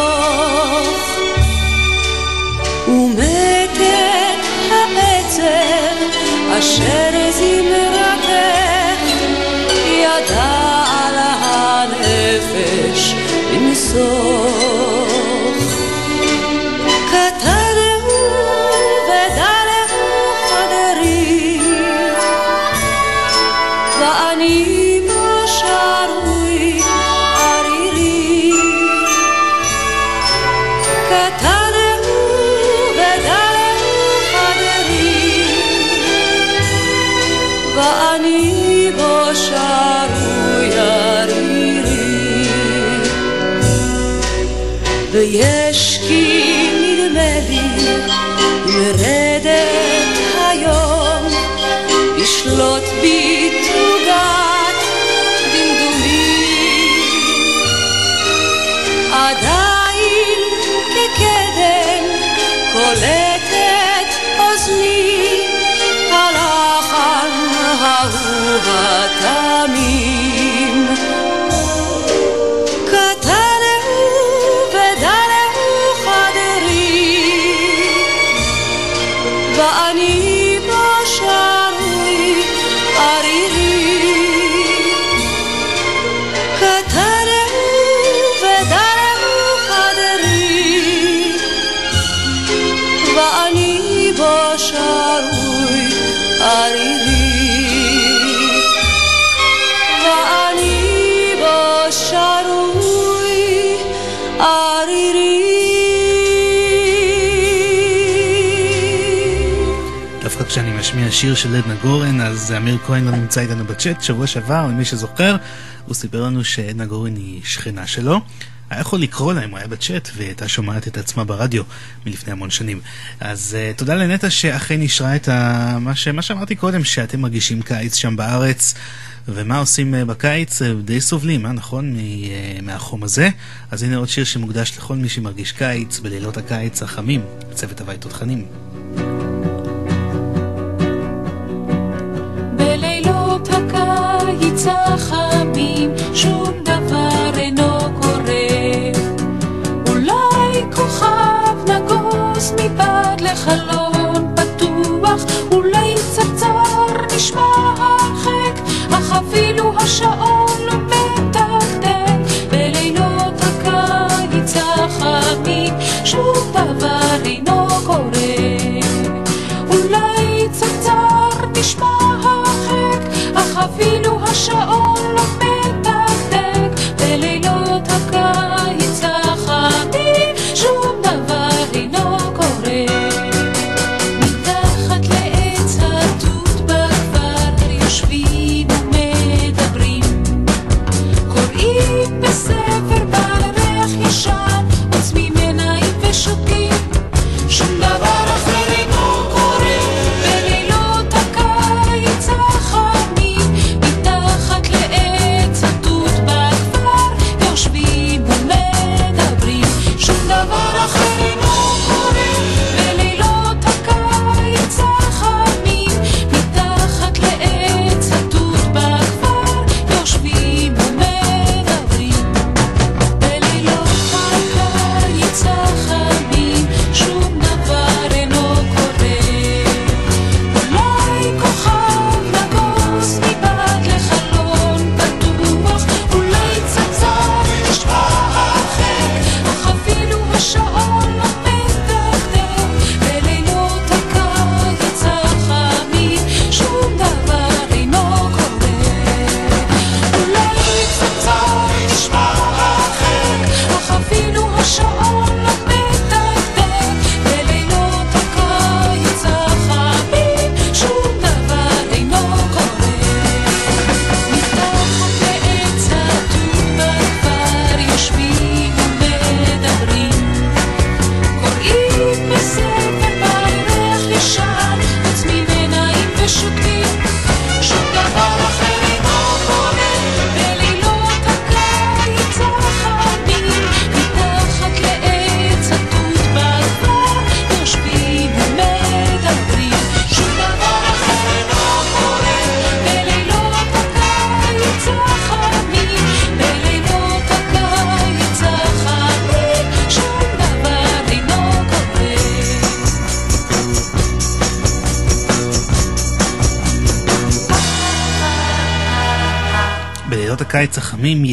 כשאני משמיע שיר של עדנה גורן, אז אמיר כהן לא נמצא איתנו בצ'אט. שבוע שעבר, למי שזוכר, הוא סיפר לנו שעדנה גורן היא שכנה שלו. היה יכול לקרוא לה אם הוא היה בצ'אט, והיא הייתה שומעת את עצמה ברדיו מלפני המון שנים. אז uh, תודה לנטע שאכן אישרה את ה... מה, ש... מה שאמרתי קודם, שאתם מרגישים קיץ שם בארץ. ומה עושים uh, בקיץ? Uh, די סובלים, אה? נכון? מ... מהחום הזה. אז הנה עוד שיר שמוקדש לכל מי שמרגיש קיץ בלילות הקיץ החמים, צוות הווי תותחנים. הקיץ אפילו השעון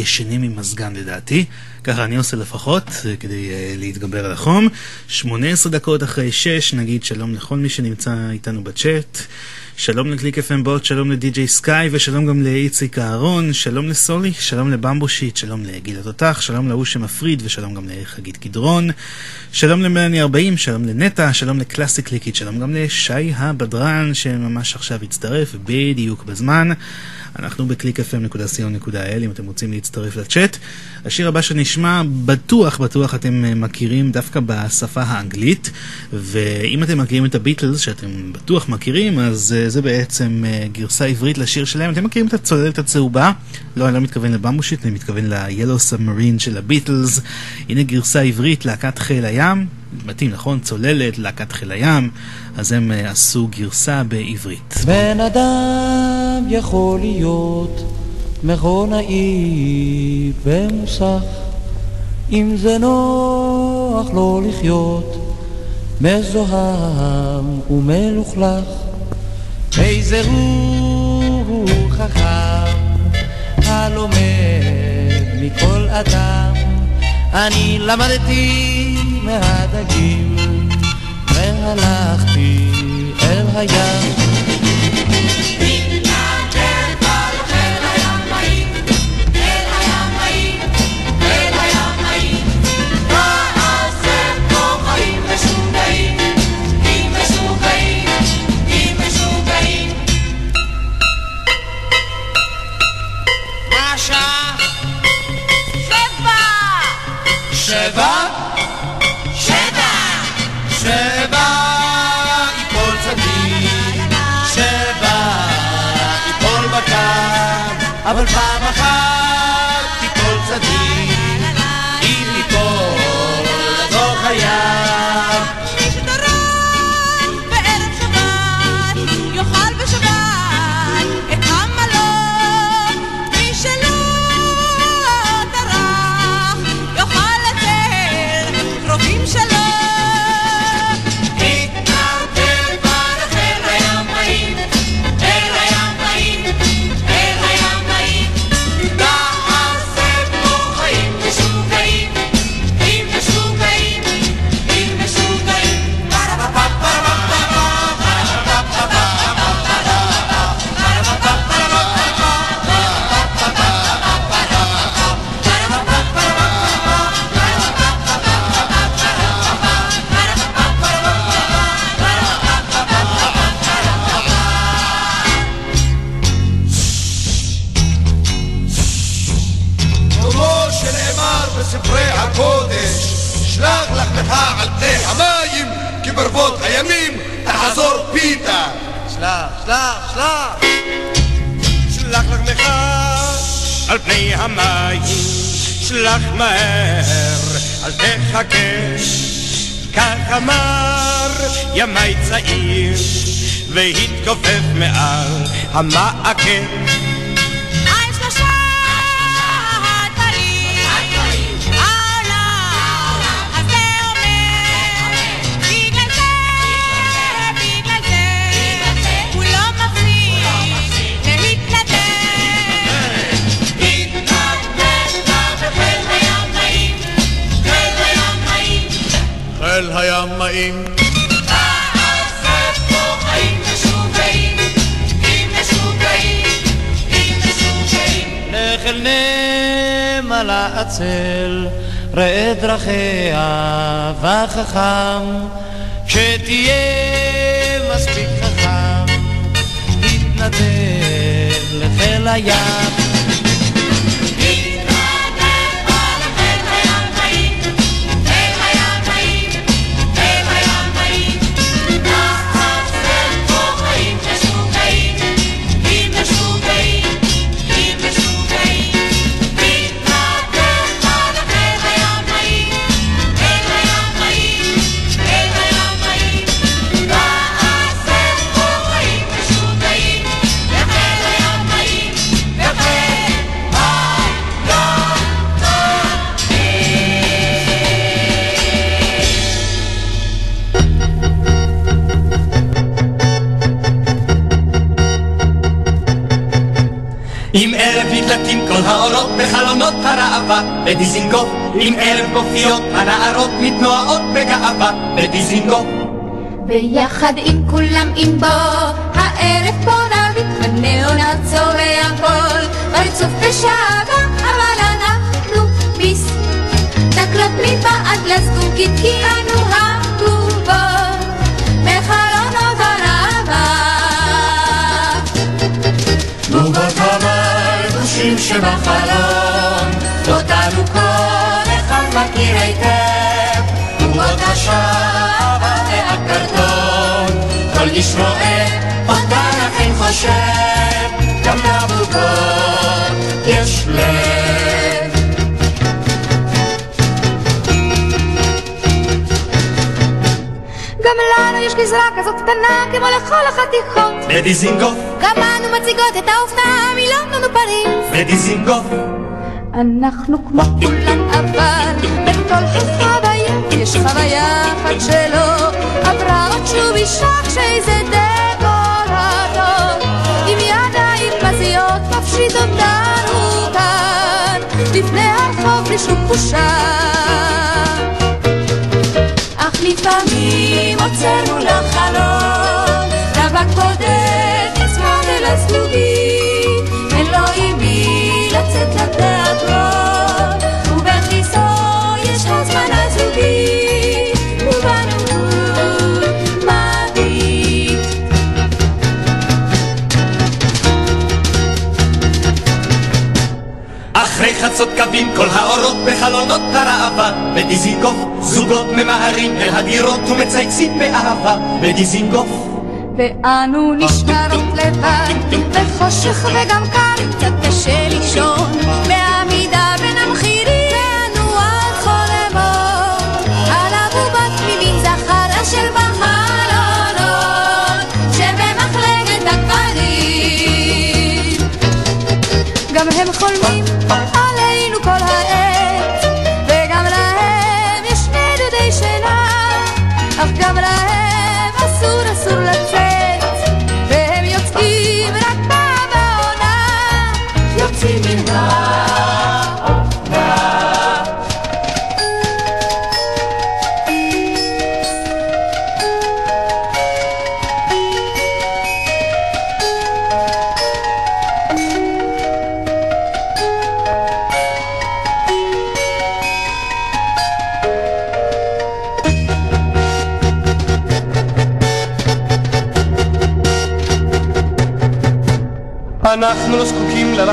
ישנים עם מזגן לדעתי, ככה אני עושה לפחות, אה, כדי uh, להתגבר על החום. 18 דקות אחרי 6, נגיד שלום לכל מי שנמצא איתנו בצ'אט. שלום לקליק FM בוט, שלום לדי.ג'יי סקאי ושלום גם לאיציק אהרון, שלום לסולי, שלום לבמבושיט, שלום לגיל התותח, שלום להוא שמפריד ושלום גם לחגית קדרון, שלום למלאני 40, שלום לנטע, שלום לקלאסי קליקית, שלום גם לשי הבדרן שממש עכשיו הצטרף בדיוק בזמן. אנחנו בקליק fm.co.il אם אתם רוצים להצטרף לצ'אט. השיר הבא שנשמע, בטוח, בטוח אתם אה, מכירים דווקא בשפה האנגלית, ואם אתם מכירים את הביטלס, שאתם בטוח מכירים, אז אה, זה בעצם אה, גרסה עברית לשיר שלהם. אתם מכירים את הצוללת הצהובה? לא, אני לא מתכוון לבמבושיט, אני מתכוון ל-Yellow Submarine של הביטלס. הנה גרסה עברית, להקת חיל הים. מתאים, נכון? צוללת, להקת חיל הים. אז הם אה, עשו גרסה בעברית. בן אדם יכול להיות מכונאי במוסך, אם זה נוח לו לחיות מזוהם ומלוכלך. איזה הוא חכם הלומד מכל אדם, אני למדתי מהדגים והלכתי אל הים. פני המים, שלח מהר, אל תחכה. כך אמר ימי צעיר, והתכופף מעל המעקה. חיל הימאים אל נמלה עצל, ראה דרכיה וחכם, כשתהיה מספיק חכם, התנדב לחיל הים. הראווה בדיזינגוף עם ערב גופיות הנערות מתנועות בגאווה בדיזינגוף. ביחד עם כולם עם בו, הערב פה נביט בניאונת צובע כל, בריצוף בשעבה, אבל אנחנו ביס. דקלות מבעד לסטוקית כי אנו הגובות, המים בחלון, אותנו כל אחד מכיר היטב, ובאותה שעה מהקרטון, כל איש רואה אותה לכן חושב, גם לבובות יש לב. גם לנו יש גזרה כזאת קטנה כמו לכל החתיכות. בדיזינגוף, גם אנו מציגות את האופנה מילון מנופרים בדיזינגוף, אנחנו כמו כולם אבל בכל החוויה יש חוויה אחת שלא עברה עוד שוב אישה כשאיזה דקורטור עם ידיים מפשיט אותנו כאן לפני הרחוב בלי שום בושה. אך לפעמים עוצר מול החלון, טבק בודד נצמד אל אחרי חצות קווים כל האורות בחלונות הראווה. בדיזינגוף זוגות ממהרים אל הדירות ומצייצים באהבה. בדיזינגוף. ואנו נשארות לבד, בחושך וגם קר, קצת קשה לישון, בעמידה בין המחירים, ואנו עד חולמות, על אבובת תמימים זכרה של בחלונות, שבמחלקת הגברים. גם הם חולמים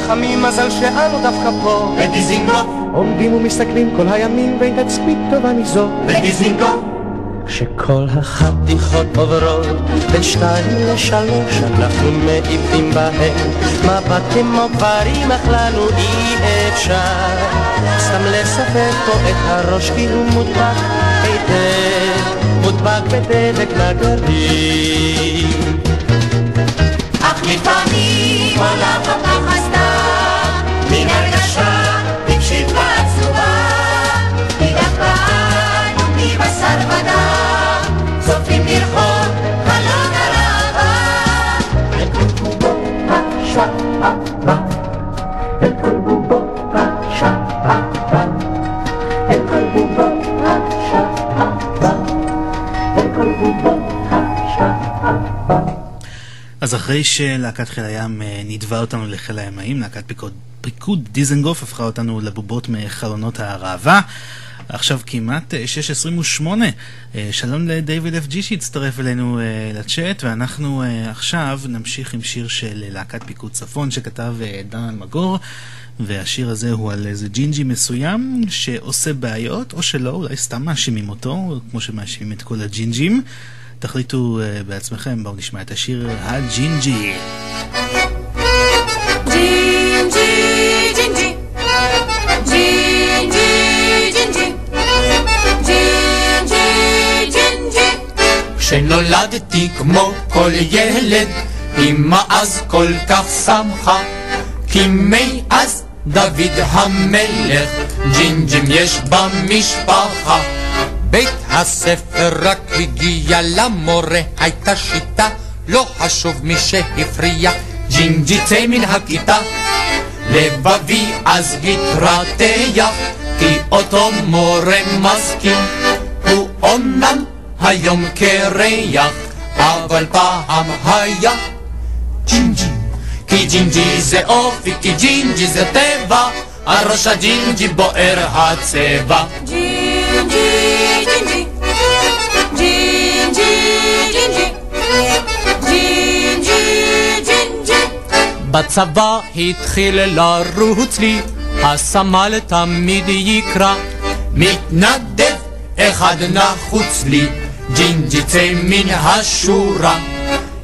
לרחמים, מזל שאנו דווקא פה. בדיזינגוף, עומדים ומסתכלים כל הימים בין תצפית טובה מזו. בדיזינגוף, כשכל החתיכות עוברות בין שתיים לשלוש אנחנו מעיפים בהם מבט כמו גברים אך לנו אי אפשר. סתם לספר פה את הראש כי הוא מודבק היטב. מודבק בדבק נגדים אך לפעמים עולה אז אחרי שלהקת חיל הים אה, נידבה אותנו לחיל הימאים, להקת פיקוד, פיקוד דיזנגוף הפכה אותנו לבובות מחלונות הראווה. עכשיו כמעט אה, 6.28, אה, שלום לדייוויד FG שהצטרף אלינו אה, לצ'אט, ואנחנו אה, עכשיו נמשיך עם שיר של אה, להקת פיקוד צפון שכתב אה, דן אלמגור, והשיר הזה הוא על איזה ג'ינג'י מסוים שעושה בעיות, או שלא, אולי סתם מאשימים אותו, כמו שמאשימים את כל הג'ינג'ים. תחליטו בעצמכם, בואו נשמע את השיר הג'ינג'י. ג'ינג'י, ג'ינג'י, ג'ינג'י, כשנולדתי כמו כל ילד, אמא אז כל כך שמחה, כי מאז דוד המלך, ג'ינג'ים יש במשפחה. בית הספר רק הגיע למורה, הייתה שיטה, לא חשוב מי שהפריע, ג'ינג'י צא מן הכיתה. לבבי אז התרתח, כי אותו מורה מסכים, הוא אומנם היום קרח, אבל פעם היה ג'ינג'י. כי ג'ינג'י זה אופי, כי ג'ינג'י זה טבע, על ראש הג'ינג'י בוער הצבע. ג'ינג'י, ג'ינג'י, ג'ינג'י, ג'ינג'י, ג'ינג'י, ג'ינג'י. בצבא התחיל לרוץ לי, הסמל תמיד יקרא. מתנדב אחד נחוץ לי, ג'ינג'י צא מן השורה.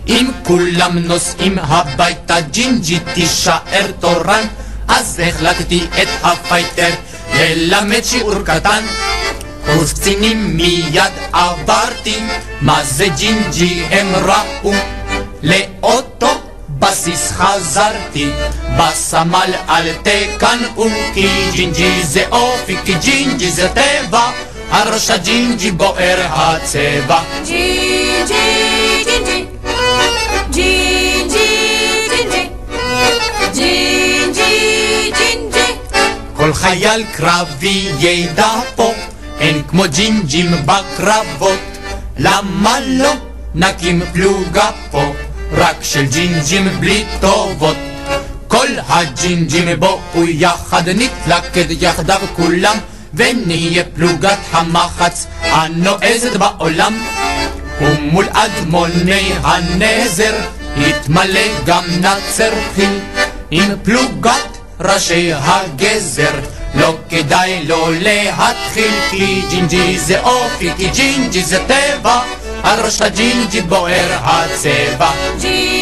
אם כולם נוסעים הביתה, ג'ינג'י תישאר תורן, אז החלטתי את הפייטר ללמד שיעור קטן. קורס קצינים מיד עברתי, מה זה ג'ינג'י הם ראו. לאותו בסיס חזרתי, בסמל אל תקנאו, כי ג'ינג'י זה אופי, כי ג'ינג'י זה טבע, על ראש הג'ינג'י בוער הצבע. ג'ינג'י, ג'ינג'י, ג'ינג'י, ג'ינג'י, ג'ינג'י, ג'ינג'י. כל חייל קרבי ידע פה, אין כמו ג'ינג'ים בקרבות. למה לא נקים פלוגה פה, רק של ג'ינג'ים בלי טובות? כל הג'ינג'ים בואו יחד נתלכד יחדיו כולם, ונהיה פלוגת המחץ הנועזת בעולם. ומול אדמוני הנזר יתמלא גם נצר חיל עם פלוגת ראשי הגזר לא כדאי לא להתחיל כי ג'ינג'י זה אופי כי ג'ינג'י זה טבע. על ראש הג'ינג'י בוער הצבע. ג'ינג'י,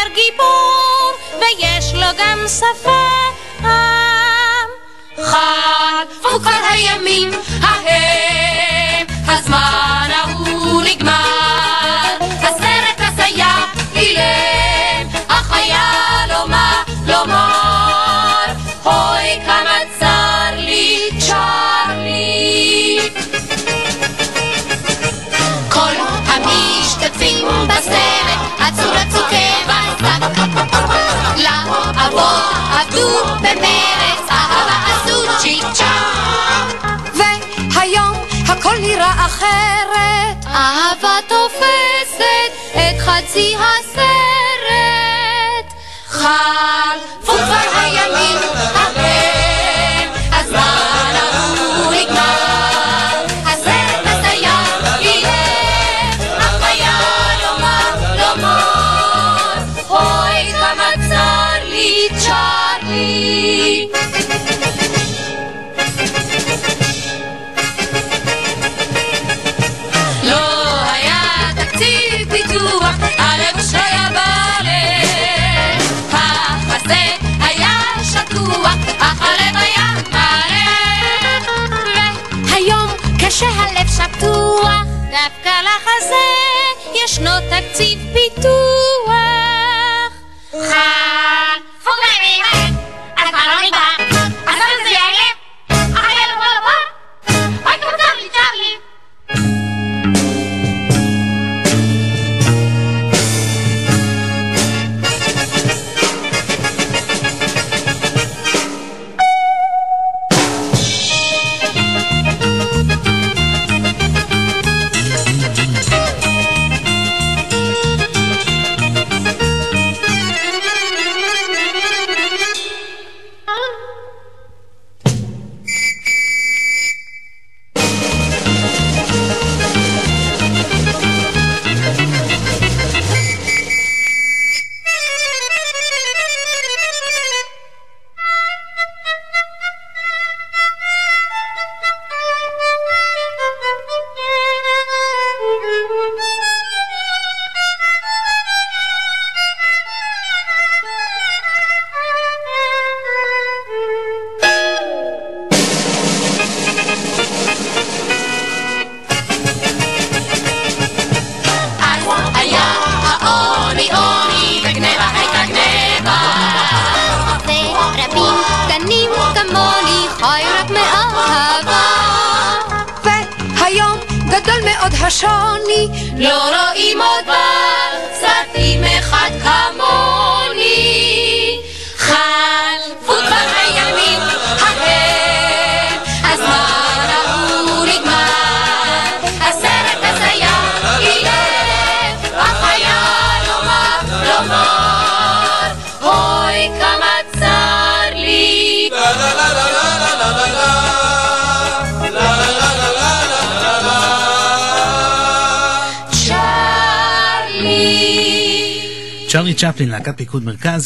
השוטר גיבור ויש לו גם שפם חלפו כבר הימים ההם. הזמן לעבור עבדו במרץ אהבה עשו צ'יק צ'אק והיום הכל נראה אחרת אהבה תופסת את חצי הסרט חלפו כבר הימים דווקא לחזה ישנו תקציב פיתוח.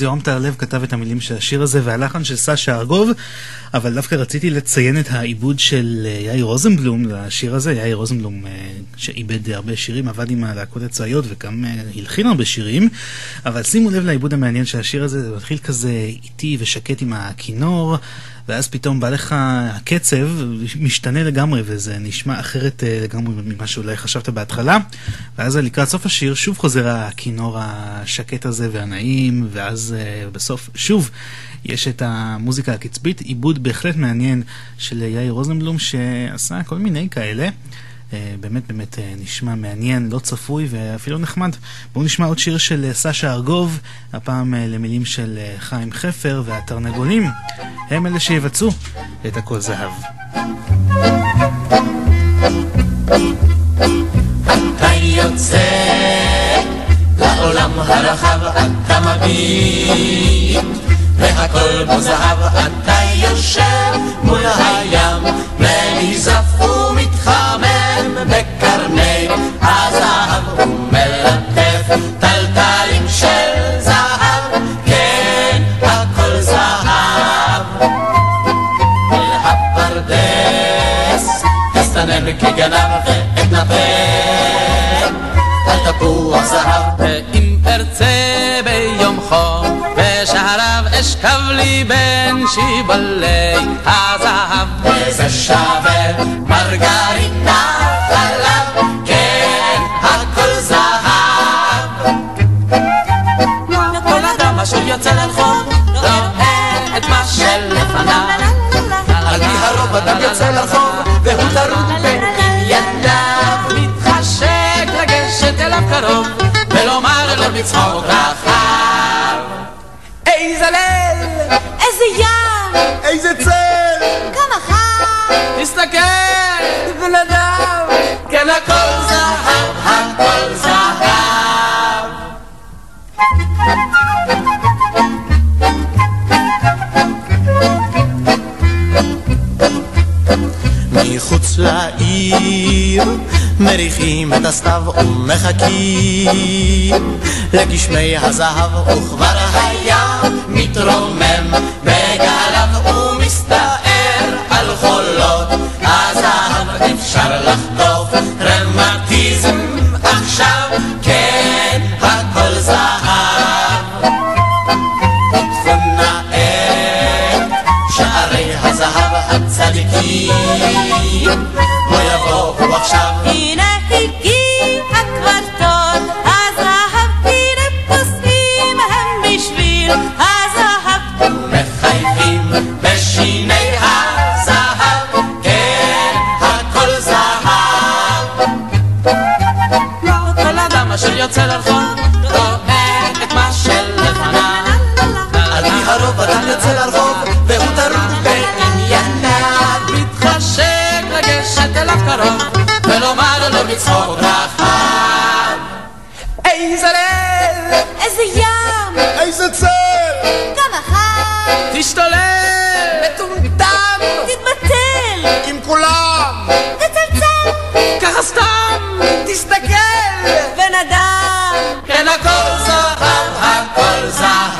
יורם טהרלב כתב את המילים של השיר הזה והלחן של סשה ארגוב, אבל דווקא רציתי לציין את העיבוד של אה, יאיר רוזנבלום לשיר הזה, יאיר רוזנבלום אה, שעיבד הרבה שירים, עבד עם הלהקות הצבאיות וגם אה, הלחין הרבה שירים, אבל שימו לב לעיבוד המעניין של השיר הזה, זה מתחיל כזה איטי ושקט עם הכינור. ואז פתאום בא לך הקצב, משתנה לגמרי, וזה נשמע אחרת אה, לגמרי ממה שאולי חשבת בהתחלה. ואז לקראת סוף השיר שוב חוזר הכינור השקט הזה והנעים, ואז אה, בסוף שוב יש את המוזיקה הקצבית, עיבוד בהחלט מעניין של יאיר רוזנבלום, שעשה כל מיני כאלה. אה, באמת באמת אה, נשמע מעניין, לא צפוי ואפילו נחמד. בואו נשמע עוד שיר של אה, סשה ארגוב, הפעם למילים של חיים חפר והתרנגולים. הם אלה שיבצעו את הכל זהב. לעולם הרחב, אתה מביט, והכל בו זהב, אתה יושב מול הים, ונזף ומתחמם בקרני הזהב, ומלטף טלטלים של זהב, כן, הכל זהב. אל הפרדס, הסתנן כגנב ואתנפל, על תפוח זהב. ואם ארצה ביום חום, בשעריו אשכב לי בין שיבולי הזהב. וזה שווה מרגרינה אדם יוצא לרחוב, והוא טרוד בענייניו. מתחשק לגשת אליו קרוב, ולומר לו בצחוק רחב. איזה ליל! איזה ים! איזה צל! כמה חם! תסתכל, בן אדם! כן, הכל זהב, הכל זהב. מחוץ לעיר. מריחים את הסתיו ומחכים. לגשמי הזהב וכבר היה מתרומם. בגליו ומסתער על חולות. הזהב אפשר לחטוף. רמטיזם עכשיו כן בוא יבואו עכשיו. הנה איזה צל! כמה חם! תשתולל! מטומטם! תתבטל! עם כולם! תצלצל! ככה סתם! תסתכל! בן אדם! כן הכל זהב הכל זהב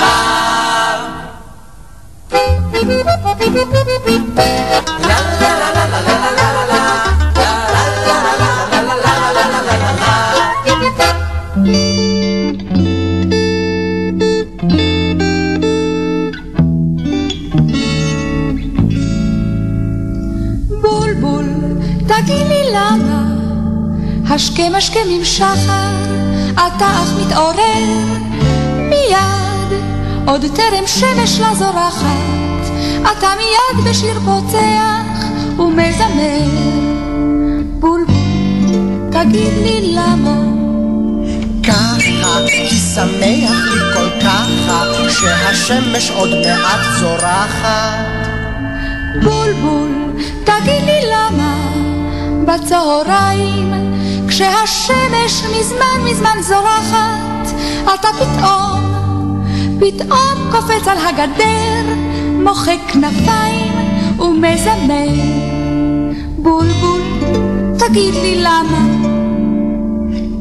למה השכם השכם עם שחר, אתה אך מתעורר מיד, עוד טרם שמש לה זורחת, אתה מיד בשיר פוצח ומזמר. בולבול, תגיד לי למה. ככה, כי שמח לי כל ככה, שהשמש עוד מעט זורחת. בולבול, תגיד לי למה, בצהריים, כשהשמש מזמן מזמן זורחת, אתה פתאום, פתאום קופץ על הגדר, מוחק כנפיים ומזמר. בולבול, תגיד לי למה.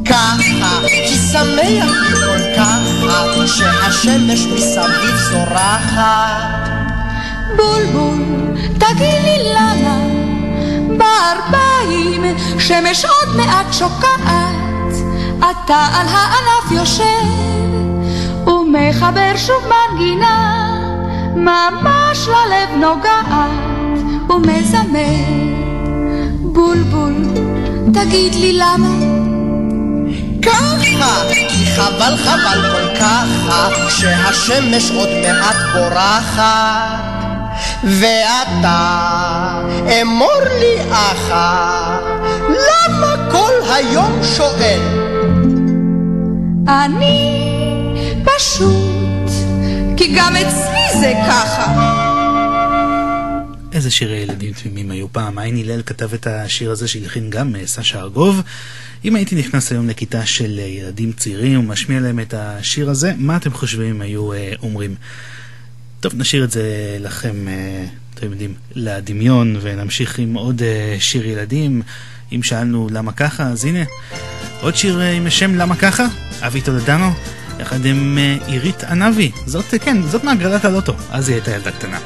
ככה, כי שמח כל ככה, שהשמש מסביב זורחת. בולבול, תגיד לי למה, בארבעים שמש עוד מעט שוקעת, אתה על הענף יושב ומחבר שוב מנגינה, ממש ללב נוגעת ומזמר. בולבול, תגיד לי למה? ככה, כי חבל חבל כל ככה, שהשמש עוד מעט בורחת. ואתה, אמור לי אחה, למה כל היום שואל? אני פשוט, כי גם אצלי זה ככה. איזה שירי ילדים תמימים היו פעם. עין הלל כתב את השיר הזה שהלחין גם אה, סשה ארגוב. אם הייתי נכנס היום לכיתה של אה, ילדים צעירים ומשמיע להם את השיר הזה, מה אתם חושבים הם היו אה, אומרים? טוב, נשאיר את זה לכם, אתם יודעים, לדמיון, ונמשיך עם עוד שיר ילדים. אם שאלנו למה ככה, אז הנה, עוד שיר עם השם למה ככה, אבי תולדנו, יחד עם עירית ענבי. זאת, כן, זאת מהגרלת הלוטו, אז היא הייתה ילדה קטנה.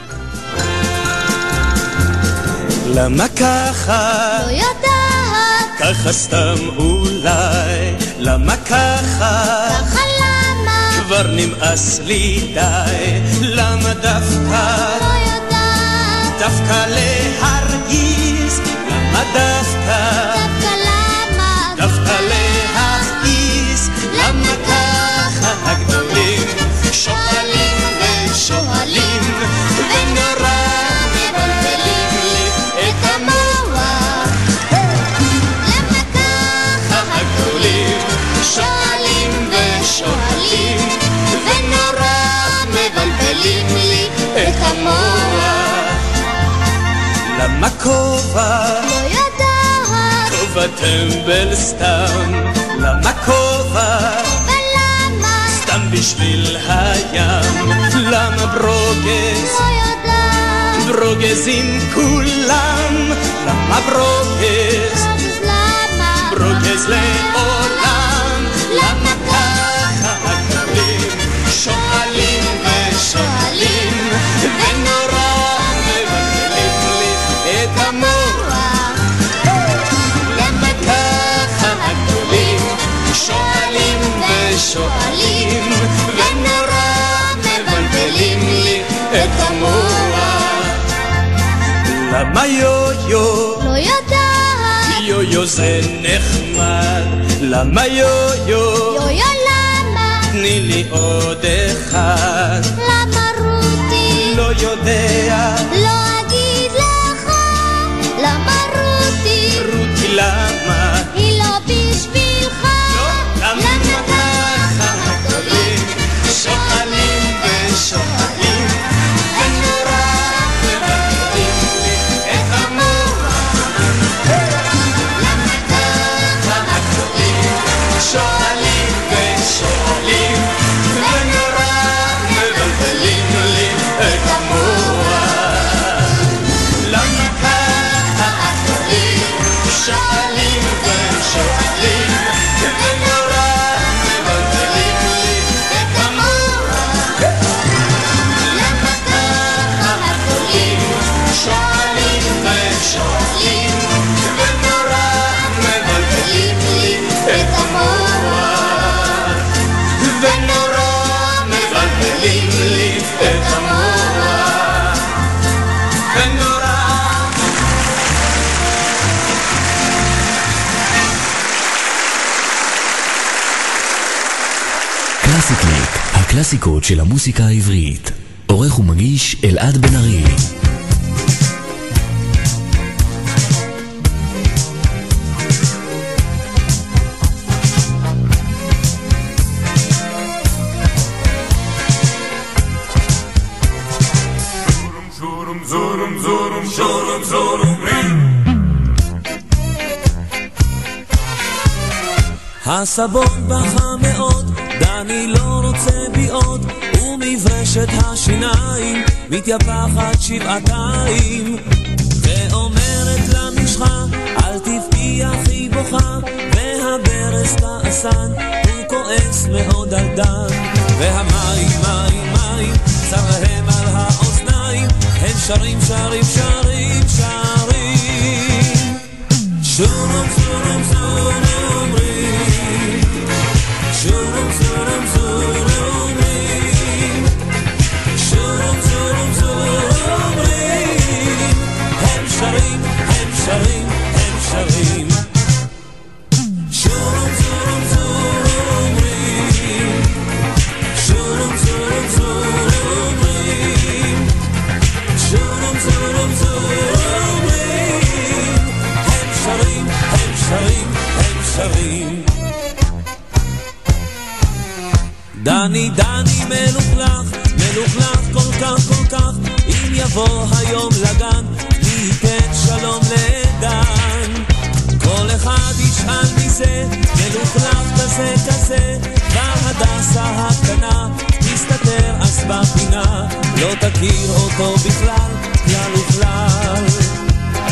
למה ככה? לא יודעת. ככה סתם אולי. למה ככה? ככה למה? כבר נמאס לי די. למה דווקא? לא יודעת. דווקא להרגיז? למה דווקא? דווקא למה? דווקא להכעיס? למה ככה הגדולים שואלים ושואלים ונורא למה כובע? לא יודעת. כובע טמבל סתם. למה כובע? ולמה? סתם בשביל הים. למה ברוגז? לא יודעת. ברוגז עם כולם. למה ברוגז? אז למה? ברוגז לעולם. למה ושואלים ונורא מבלבלים לי את המוח למה יו-יו לא יודעת. יו-יו זה נחמד למה יו-יו? יו-יו למה? תני לי עוד אחד. למה רותי? לא יודע. לא אגיד הקלאסיקות של המוסיקה העברית. עורך ומגיש אלעד בן ארי. הסבון בחר ומברשת השיניים מתייפחת שבעתיים, ואומרת למשחה, אל תבכי אחי בוכה, והברז תעשן, הוא כועס מאוד על דן, והמים, מים, מים, צר להם על האוזניים, הם שרים, שרים, שרים, שרים. שורום, שורום, שורום, רים. שורום, שורום, שורום, שרים, הם שרים. רים. שורום, שורום, שורום, רים. שורום, שורום, שורום, רים. הם שרים, הם שרים, הם שרים. דני, דני מלוכלך, מלוכלך כל כך, כל כך, אם יבוא היום לגן, ניתן שלום לדן. כל אחד ישאל מי זה, מלוכלך כזה כזה, בהדסה הקטנה, תסתתר אז בפינה, לא תכיר אותו בכלל, כלל וכלל.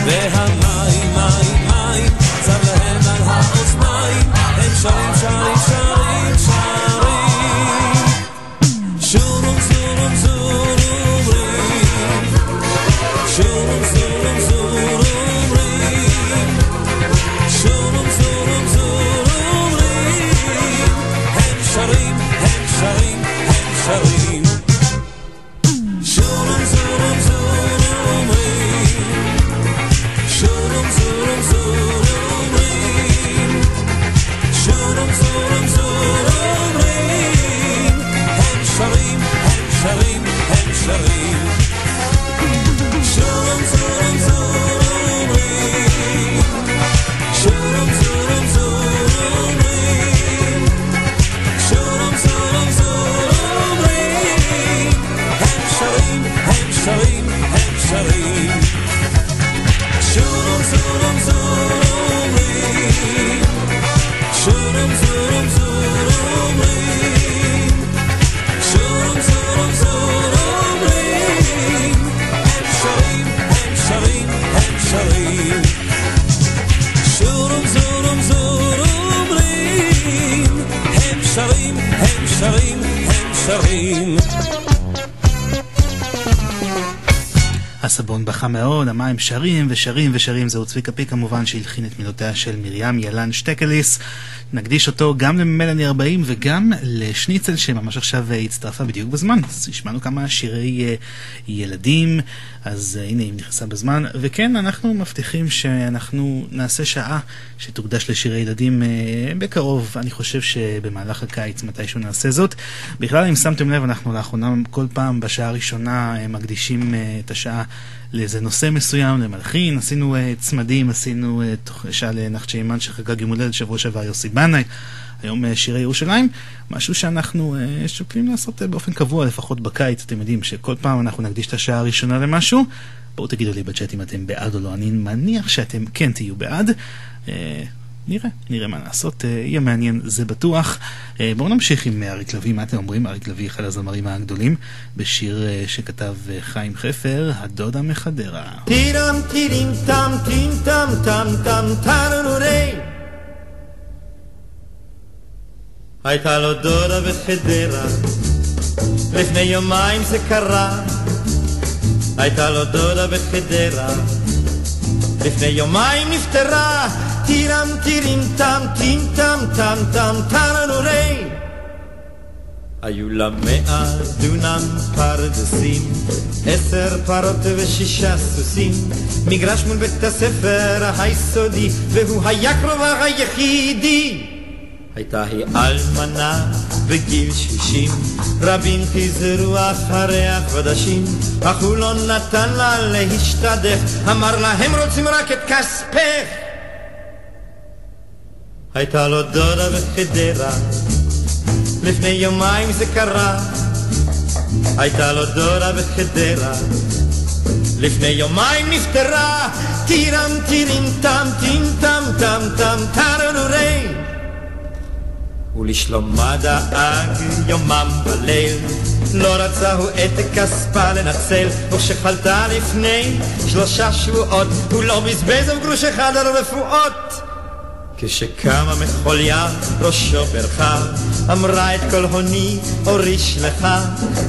והמים, מים, מים, צר להם על האוזניים, הם שרים, שרים, שרים, שרים. שורום, בכה מאוד, המים שרים ושרים ושרים, זהו צביקה פיק כמובן שהלחין את מילותיה של מרים ילן שטקליס. נקדיש אותו גם למלאני 40 וגם לשניצל שממש עכשיו הצטרפה בדיוק בזמן. אז השמענו כמה שירי אה, ילדים, אז אה, הנה היא נכנסה בזמן. וכן, אנחנו מבטיחים שאנחנו נעשה שעה שתוקדש לשירי ילדים אה, בקרוב. אני חושב שבמהלך הקיץ מתישהו נעשה זאת. בכלל, אם שמתם לב, אנחנו לאחרונה כל פעם בשעה הראשונה מקדישים את השעה לאיזה נושא מסוים, למלחין, עשינו uh, צמדים, עשינו uh, תוך שעה לנחצ'ה אימן שחגג יום הולדת שבוע שעבר יוסי בנאי, היום uh, שירי ירושלים, משהו שאנחנו uh, שוקלים לעשות uh, באופן קבוע, לפחות בקיץ, אתם יודעים שכל פעם אנחנו נקדיש את השעה הראשונה למשהו. בואו תגידו לי בצ'אט אם אתם בעד או לא, אני מניח שאתם כן תהיו בעד. Uh, נראה, נראה מה לעשות, uh, יהיה מעניין, זה בטוח. Uh, בואו נמשיך עם אריק לביא, מה אתם אומרים? אריק לביא, אחד הזמרים הגדולים, בשיר שכתב חיים חפר, הדודה מחדרה. הייתה לו דודה בחדרה לפני יומיים זה קרה הייתה לו דודה בחדרה לפני יומיים נפטרה. טירם טירים טם טים טם טם טם טרנורי היו לה מאה דונם פרדסים, עשר פרות ושישה סוסים, מגרש מול בית הספר היסודי, והוא היה קרובה היחידי. הייתה היא אלמנה בגיל שישים, רבים חזרו אחריה חודשים, אך הוא לא נתן לה להשתדך, אמר לה הם רוצים רק את כספך. הייתה לו דודה בחדרה, לפני יומיים זה קרה, הייתה לו דודה בחדרה, לפני יומיים נפטרה, טירם טירים טם טים טם טם טם טרנורי. ולשלומה דאג יומם וליל. לא רצה הוא את כספה לנצל, וכשחלתה לפני שלושה שבועות, הוא לא בזבז אף גרוש אחד על רפואות. כשקמה מחוליה ראשו ברכה, אמרה את כל הוני הוריש לך,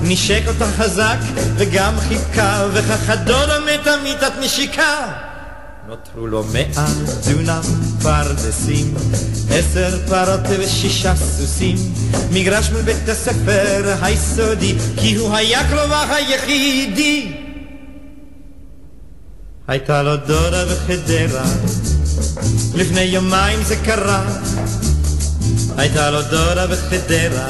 נשק אותה חזק וגם חיכה, וכך הדודה מתה מיתת נשיקה. נותרו לו מאה דונם פרדסים, עשר פרות ושישה סוסים, מגרש מול בית הספר היסודי, כי הוא היה קרובה היחידי. הייתה לו דודה בחדרה, לפני יומיים זה קרה. הייתה לו דודה בחדרה,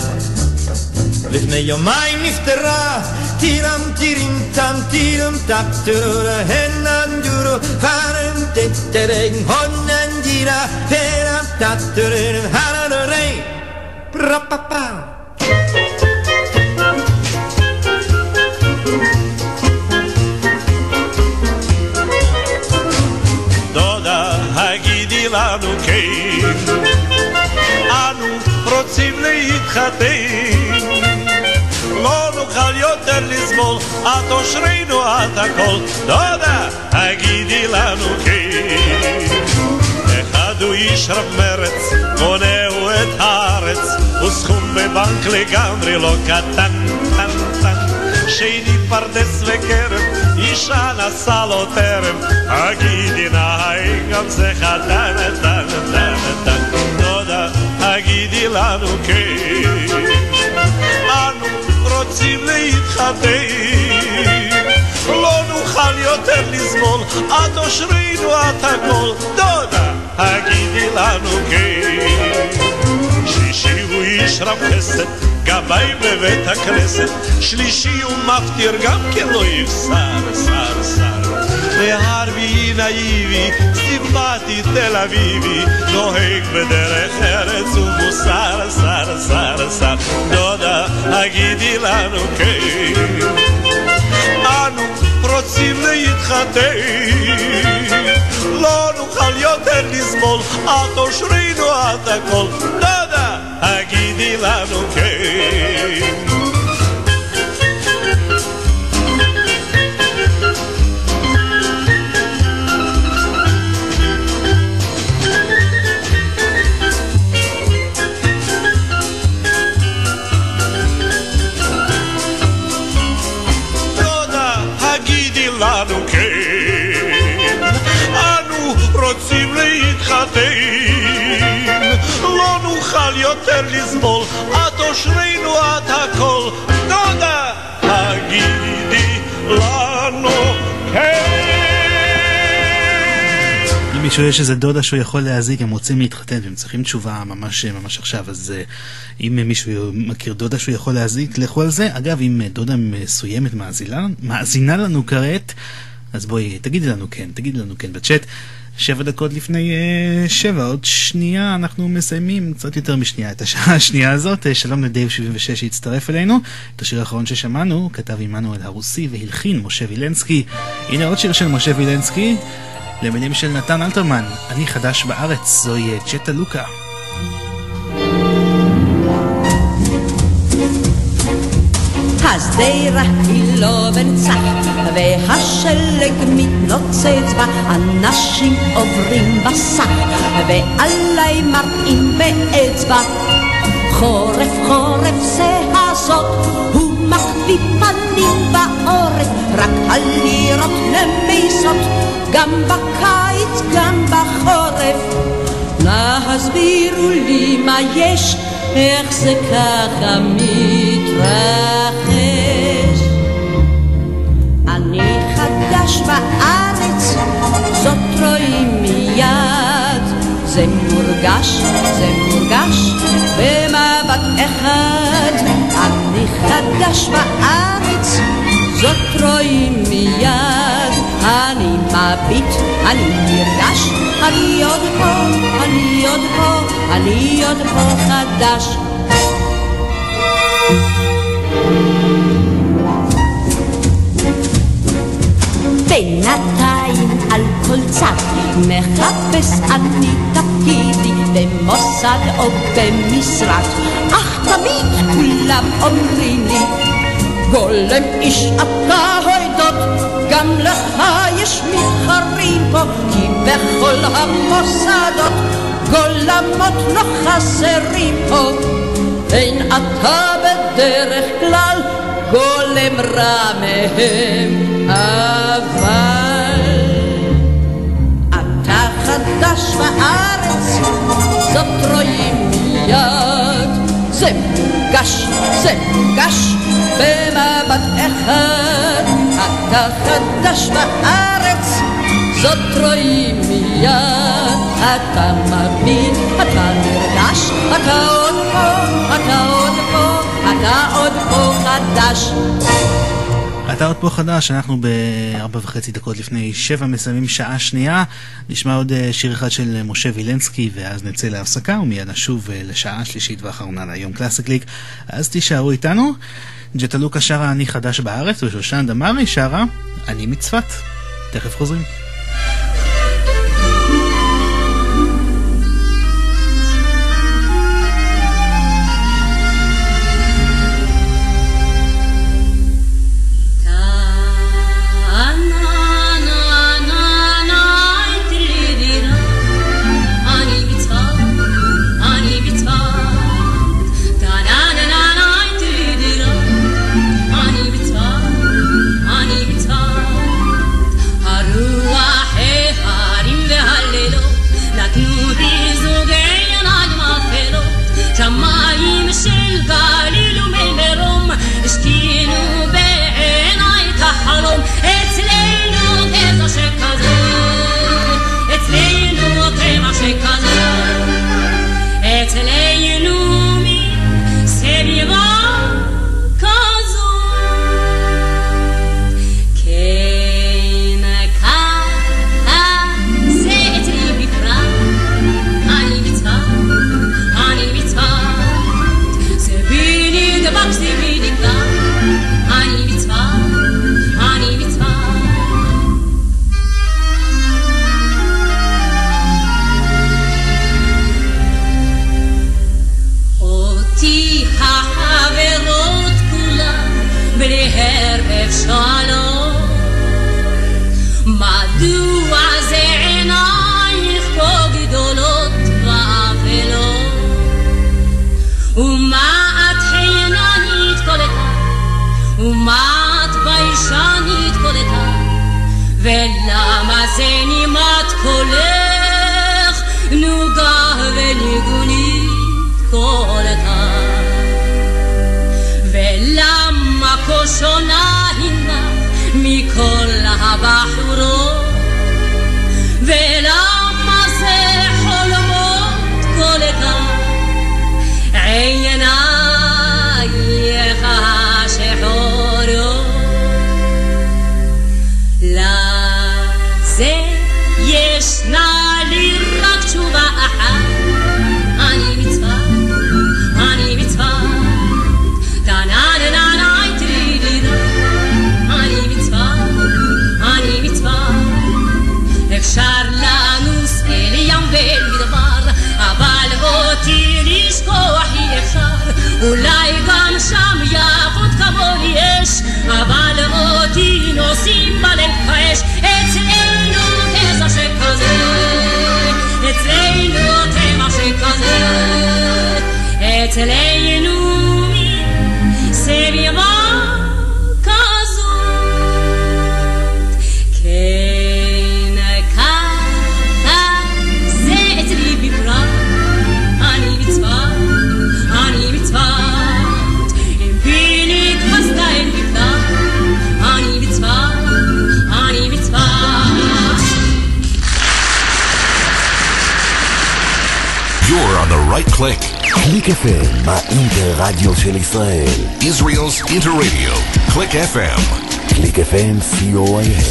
לפני יומיים נפטרה. טירם טירים טם טירם טפ טורה הנן דורו פרם טטרג הונן דירה פרם טפ טורה הנן פרפפה דודה, הגידי לנו כן, אנו רוצים להתחתן. יותר לסבול, את אושרינו את הכל. דודה, הגידי לנו כן. אחד הוא איש רב מרץ, קונהו את הארץ, וסכום בבנק לגמרי לא קטן, טן, טן. שני פרדס וכרם, אישה נשא לו טרם, הגידי נא, האם גם זה חתן, טן, טן, טן. דודה, הגידי לנו כן. רוצים להתחתן, לא נוכל יותר לסבול, את אושרינו את הכל, דודה, הגידי לנו כן. שישי הוא איש רב חסד, גבאי בבית הכנסת, שלישי הוא מפטיר גם כן לא יפסר, שר, שר. והרביעי נאיבי, סימפטי תל אביבי, נוהג בדרך ארץ ומוסר, שר, שר, שר. דודה, הגידי לנו כן. אנו רוצים להתחתן, לא נוכל יותר לסבול, את אושרינו את הכל. דודה, הגידי לנו כן. להתחתן, לא נוכל יותר לסבול, את אושרינו את הכל, דודה, הגידי לנו כן. אם מישהו יש איזה דודה שהוא יכול להזיק, הם רוצים להתחתן והם צריכים תשובה ממש ממש עכשיו, אז אה, אם מישהו מכיר דודה שהוא יכול להזיק, לכו על זה. אגב, אם אה, דודה מסוימת מאזינה, מאזינה לנו כעת, אז בואי, תגידי לנו כן, תגידי לנו כן בצ'אט. שבע דקות לפני אה, שבע, עוד שנייה אנחנו מסיימים, קצת יותר משנייה את השעה השנייה הזאת. אה, שלום לדייב 76 שהצטרף אלינו. את השיר האחרון ששמענו כתב עמנואל הרוסי והלחין משה וילנסקי. הנה עוד שיר של משה וילנסקי, למילים של נתן אלתרמן, אני חדש בארץ, זוהי צ'טה לוקה. השדרה היא לא בנצח, והשלג מתנוצץ בה, אנשים עוברים בשק, ועליי מראים באצבע. חורף חורף זה הזאת, הוא מחביא פנים בעורף, רק הלירות נמיסות, גם בקיץ, גם בחורף. נא הסבירו לי מה יש, איך זה ככה מתרחש. חדש בארץ, זאת רואים מיד. זה מורגש, זה מורגש, במבט אחד. אני חדש בארץ, זאת רואים מיד. אני מביט, אני נרגש, אני עוד פה, אני עוד פה, אני עוד פה חדש. בינתיים על כל צד מחפש אני תפקידי במוסד או במשרד, אך תמיד כולם אומרים לי, גולם איש אתה הוידות, גם לך יש מתחרים פה, כי בכל המוסדות גולמות לא חסרים פה. אין אתה בדרך כלל גולם רע מהם, אבל אתה חדש בארץ, זאת רואים מיד. זה מורגש, זה מורגש במבט אחד. אתה חדש בארץ, זאת רואים מיד. אתה מבין, אתה נרגש, אתה עוד פה, אתה עוד פה, אתה עוד פה חדש. אנחנו בארבע וחצי דקות לפני שבע מסיימים שעה שנייה. נשמע עוד אה, שיר אחד של משה וילנסקי ואז נצא להפסקה ומיד נשוב אה, לשעה השלישית והאחרונה להיום קלאסיקליק. אז תישארו איתנו. ג'טלוקה שרה אני חדש בארץ ושושן דמארי שרה אני מצפת. תכף חוזרים. קולך נוגה וניגונית כל אחד ולמה כה שונה הינה מכל הבחורות קליק FM, האינטר-רדיו של ישראל. Israel's Interradio. Click FM. קליק FM, co.il.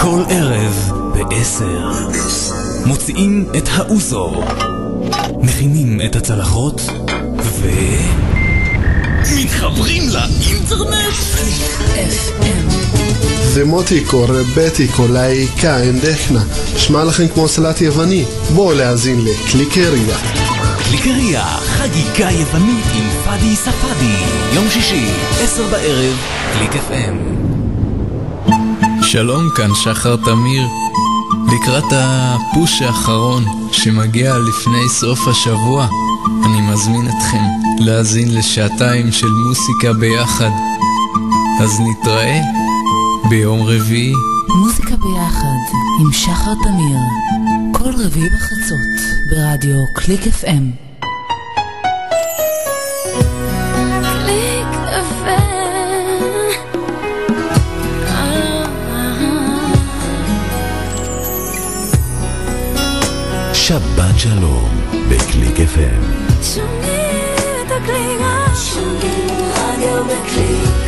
כל ערב בעשר מוציאים את האוזו, מכינים את הצלחות ו... מתחברים לאינטרנט? FM זה מוטיקו, רבטיקו, להיקה, אנדכנה. שמע לכם כמו סלט יווני. בואו להאזין לקליקריה. קליקריה, חגיגה יוונית עם פאדי ספאדי. יום שישי, עשר בערב, קליק FM. שלום, כאן שחר תמיר. לקראת הפוש האחרון שמגיע לפני סוף השבוע, אני מזמין אתכם להאזין לשעתיים של מוסיקה ביחד. אז נתראה ביום רביעי. מוזיקה ביחד עם שחר תמיר, כל רביעי בחצות ברדיו קליק FM. קליק שבת שלום, בקליק FM. שומעים את הקליק, שומעים רדיו בקליק.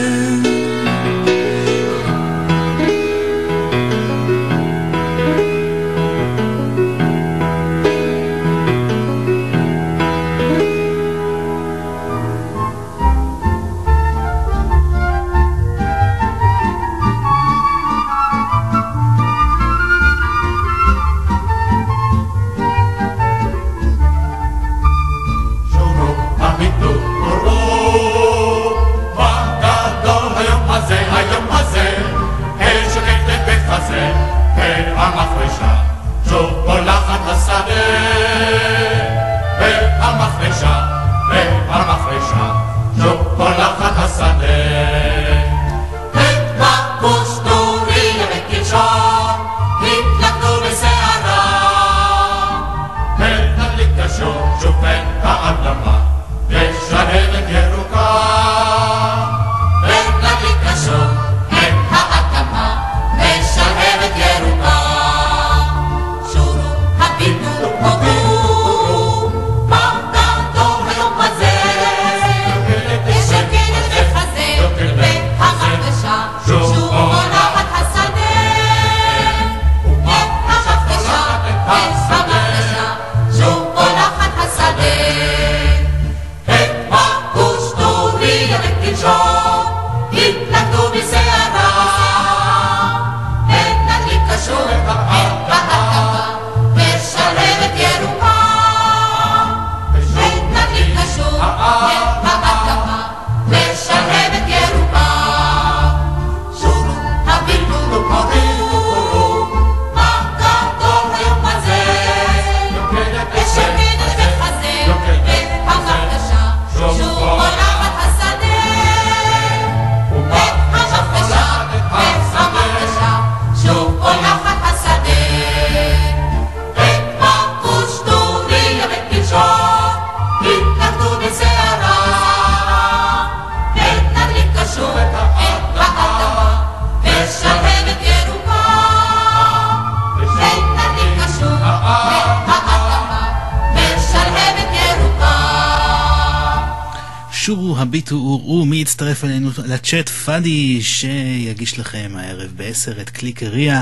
לצ'אט פאדי שיגיש לכם הערב בעשר את קליקריה,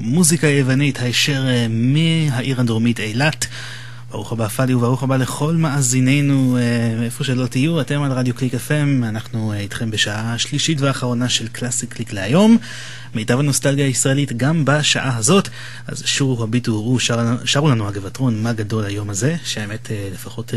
מוזיקה יוונית הישר אה, מהעיר הדרומית אילת. ברוך הבא פאדי וברוך הבא לכל מאזיננו אה, איפה שלא תהיו, אתם על רדיו קליק FM, אנחנו אה, איתכם בשעה השלישית והאחרונה של קלאסי קליק להיום. מיטב הנוסטלגיה הישראלית גם בשעה הזאת, אז שורו הביטו וראו, שר, שרו לנו הגבעתרון מה גדול היום הזה, שהאמת אה, לפחות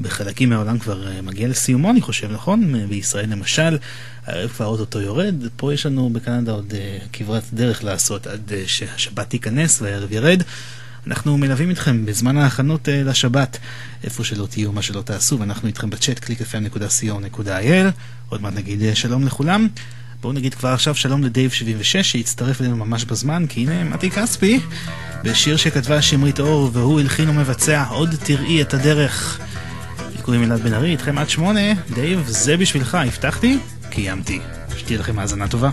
בחלקים מהעולם כבר מגיע לסיומו אני חושב, נכון? בישראל למשל, הערב כבר אוטוטו יורד, פה יש לנו בקנדה עוד כברת דרך לעשות עד שהשבת תיכנס והערב ירד. אנחנו מלווים אתכם בזמן ההכנות אה, לשבת, איפה שלא תהיו, מה שלא תעשו, ואנחנו איתכם בצ'אט, www.clif.co.il. עוד מעט נגיד אה, שלום לכולם. בואו נגיד כבר עכשיו שלום לדייב 76 שהצטרף אלינו ממש בזמן, כי הנה מתי כספי בשיר שכתבה שמרית אור והוא הלחין ומבצע עוד תראי את הדרך. קוראים אלעד בן ארי, איתכם עד שמונה, דייב, זה בשבילך, הבטחתי, קיימתי. שתהיה לכם האזנה טובה.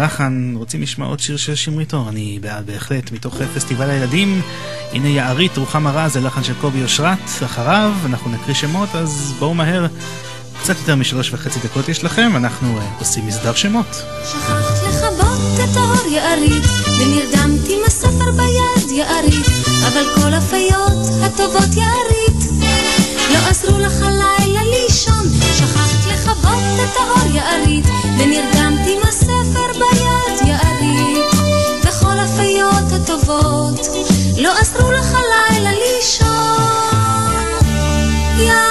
הלחן. רוצים לשמוע עוד שיר של שמרית אור? אני בעד בהחלט, מתוך פסטיבל הילדים. הנה יערית, רוחמה רז, זה לחן של קובי אושרת. אחריו, אנחנו נקריא שמות, אז בואו מהר. קצת יותר משלוש וחצי דקות יש לכם, אנחנו uh, עושים מסדר שמות. שכחת לכבות את האור יערית, ונרדמת עם הספר ביד יערית, אבל כל הפיות הטובות יערית, לא עזרו לך הלילה לישון, שכחת לכבות את האור יערית, ונרדמת עם הספר ביד יערית, וכל הפיות הטובות, לא עזרו לך הלילה לישון, יערית.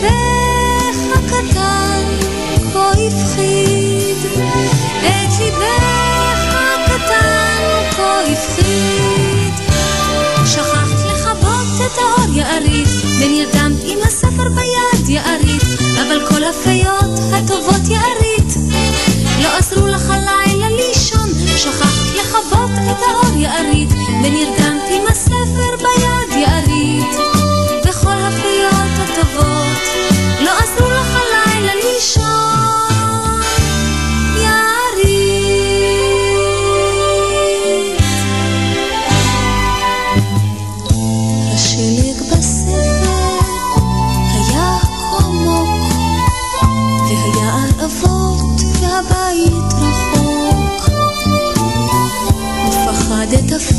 ליבך הקטן כה הפחיד. את ליבך הקטן כה הפחיד. שכחת לכבות את האור יערית, ונרדמת עם הספר ביד יערית, אבל כל הפיות הטובות יערית, לא עזרו לך הלילה לישון, שכחת לכבות את האור יערית, ונרדמת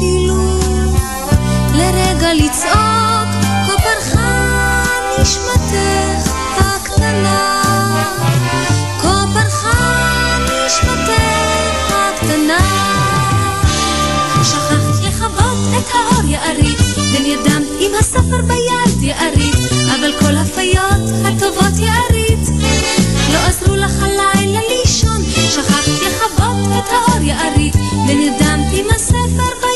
אפילו לרגע לצעוק, כה נשמתך הקטנה. עם הספר ביד יערית, אבל כל הפיות הטובות יערית, לא עזרו לך הלילה לישון, שכחת לכבות את האור יערית, ונרדמת עם הספר ביד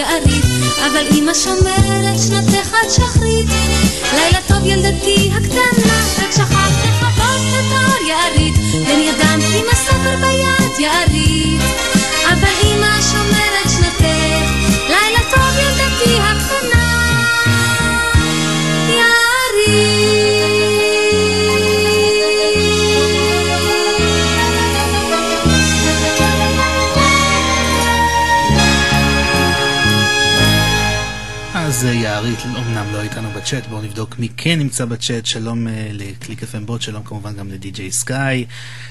יערית, אבל אמא שומרת שנתך עד שחרית. לילה טוב ילדתי הקטנה, רק שכחת לכבות את האור יערית, ונרדמת עם הספר ביד יערית, בצ'אט, בואו נבדוק מי כן נמצא בצ'אט. שלום אה, לקליק FM בוט, שלום כמובן גם לדי.ג'יי סקאי,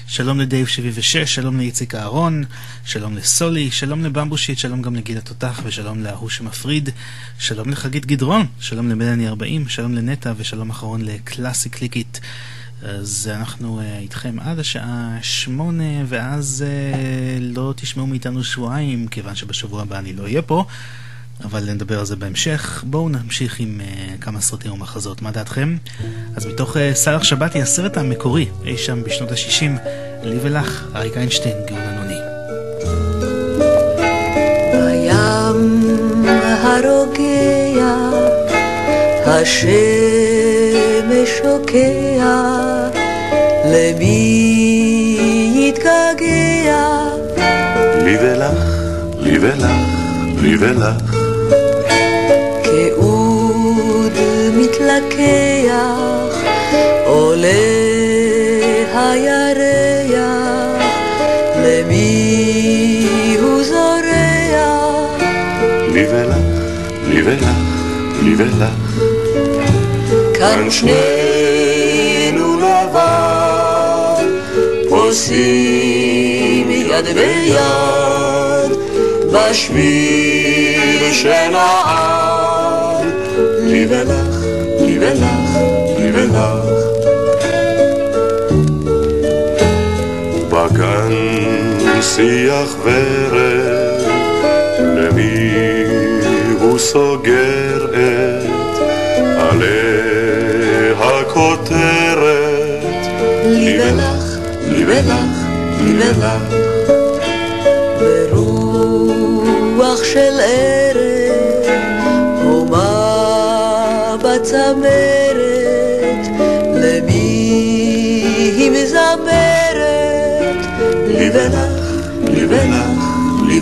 שלום לדייב 76, שלום לאיציק אהרון, שלום לסולי, שלום לבמבושיט, שלום גם לגיל התותח ושלום להוא שמפריד, שלום לחגית גדרון, שלום למלאני 40, שלום לנטע ושלום אחרון לקלאסי קליקית. אז אנחנו uh, איתכם עד השעה שמונה, ואז uh, לא תשמעו מאיתנו שבועיים, כיוון שבשבוע הבא אני לא אהיה פה, אבל נדבר על זה בהמשך. בואו נמשיך עם uh, כמה סרטים ומחזות, מה דעתכם? אז מתוך uh, סאלח שבתי, הסרט המקורי, אי שם בשנות ה-60, לי ולך, אריק איינשטיין, גאון אנוני. הים הרוגע, השמש שוקע, למי יתגעגע? לי ולך, לי ולך, לי ולך. מתלקח, עולה הירח, למי הוא זורח. לי ולך, לי ולך, לי ולך. כאן שנינו לבד, פוסעים יד ביד, בשביל שנעד. לי ולך, ולך, לי ולך. בגן שיח ורד, למי הוא סוגר את עלי הכותרת? לי ולך, לי ולך, לי ולך. ברוח של ערב,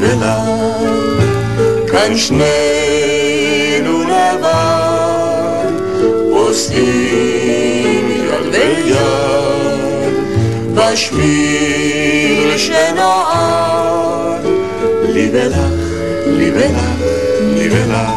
לי ולך. כאן שנינו לבד, עושים יד ביד, בשביל שנועד. לי ולך, לי ולך, לי ולך.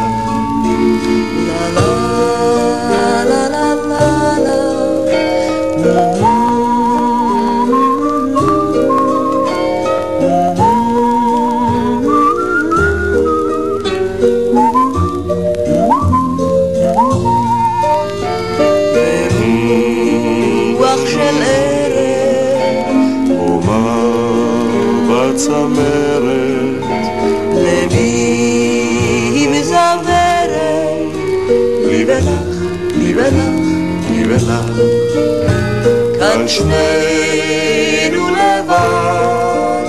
כאן שנינו לבד,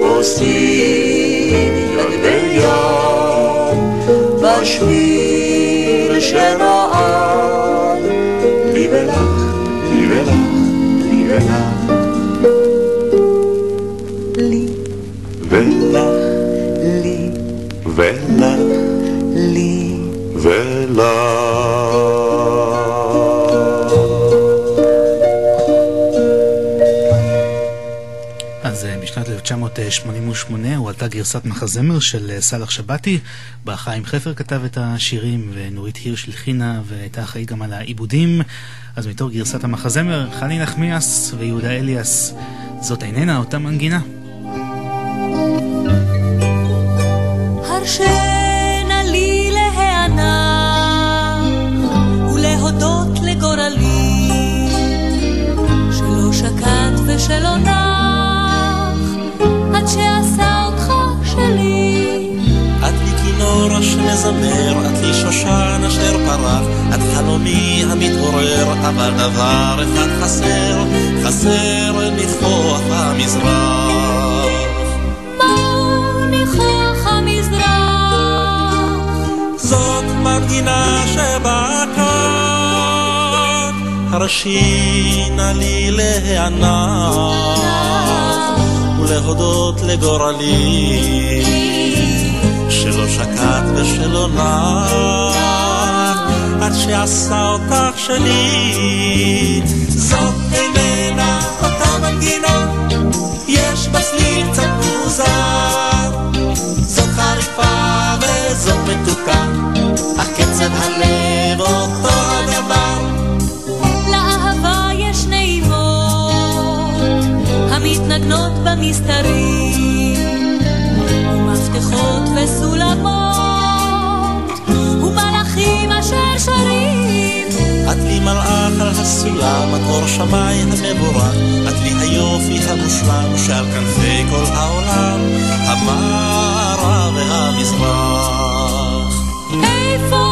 עושים יד ביד, בשביל שנועד. 1988, הועלתה גרסת מחזמר של אה, סאלח שבתי, בה חיים חפר כתב את השירים ונורית הירש הלחינה והייתה אחראית גם על העיבודים. אז מתור גרסת המחזמר, חני נחמיאס ויהודה אליאס, זאת איננה אותה מנגינה. הרשנה לגורלי שלא שקט נח עד שעשה אותך שלי. את לי כינור שמזמר, את לי שושן אשר פרח, את חלומי המתעורר, אבל דבר אחד חסר, חסר ניחוח המזרח. מהו ניחוח המזרח? זאת מנגינה שבקט, הרשי נא לי להיענע ולהודות לגורלי שלא שקט ושלא נח עד שעשה אותך שלי. זאת איננה אותה מנגינה יש בה צליל קצת מוזר זאת חריפה וזאת מתוקה במסתרים ומפתחות וסולמות ומלאכים אשר שרים. את לי מלאך על הסולם, את אור שמי המבורך, את לי היופי המושלם שעל כנפי כל העולם, המערב והמזרח. איפה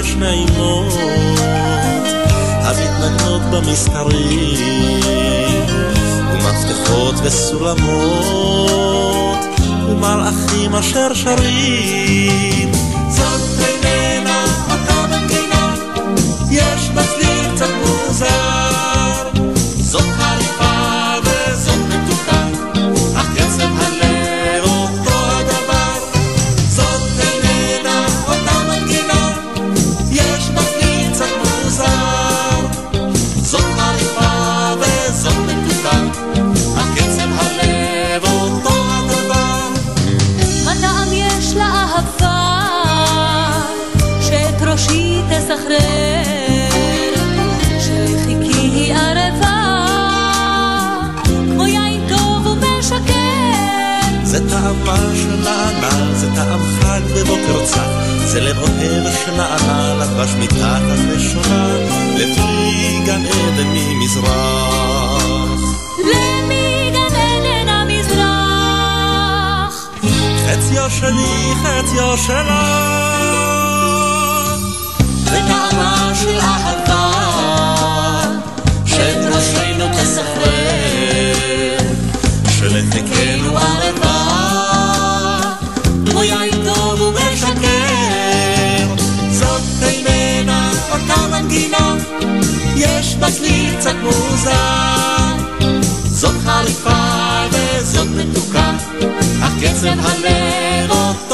יש נעימות, המתנגנות במסתרים, ומפתחות וסולמות, ומלאכים אשר שרים. זה לב אוהב שנענה לדבש מתחת לשונה, לפרי גן עדן ממזרח. למי גן עדן המזרח? חציו שלי, חציו שלה. זה טעמה של אהבה, אותה מנגינה, יש בה צליל קצת מוזר. זאת חריפה וזאת מתוקה, אך קצב הלב אותו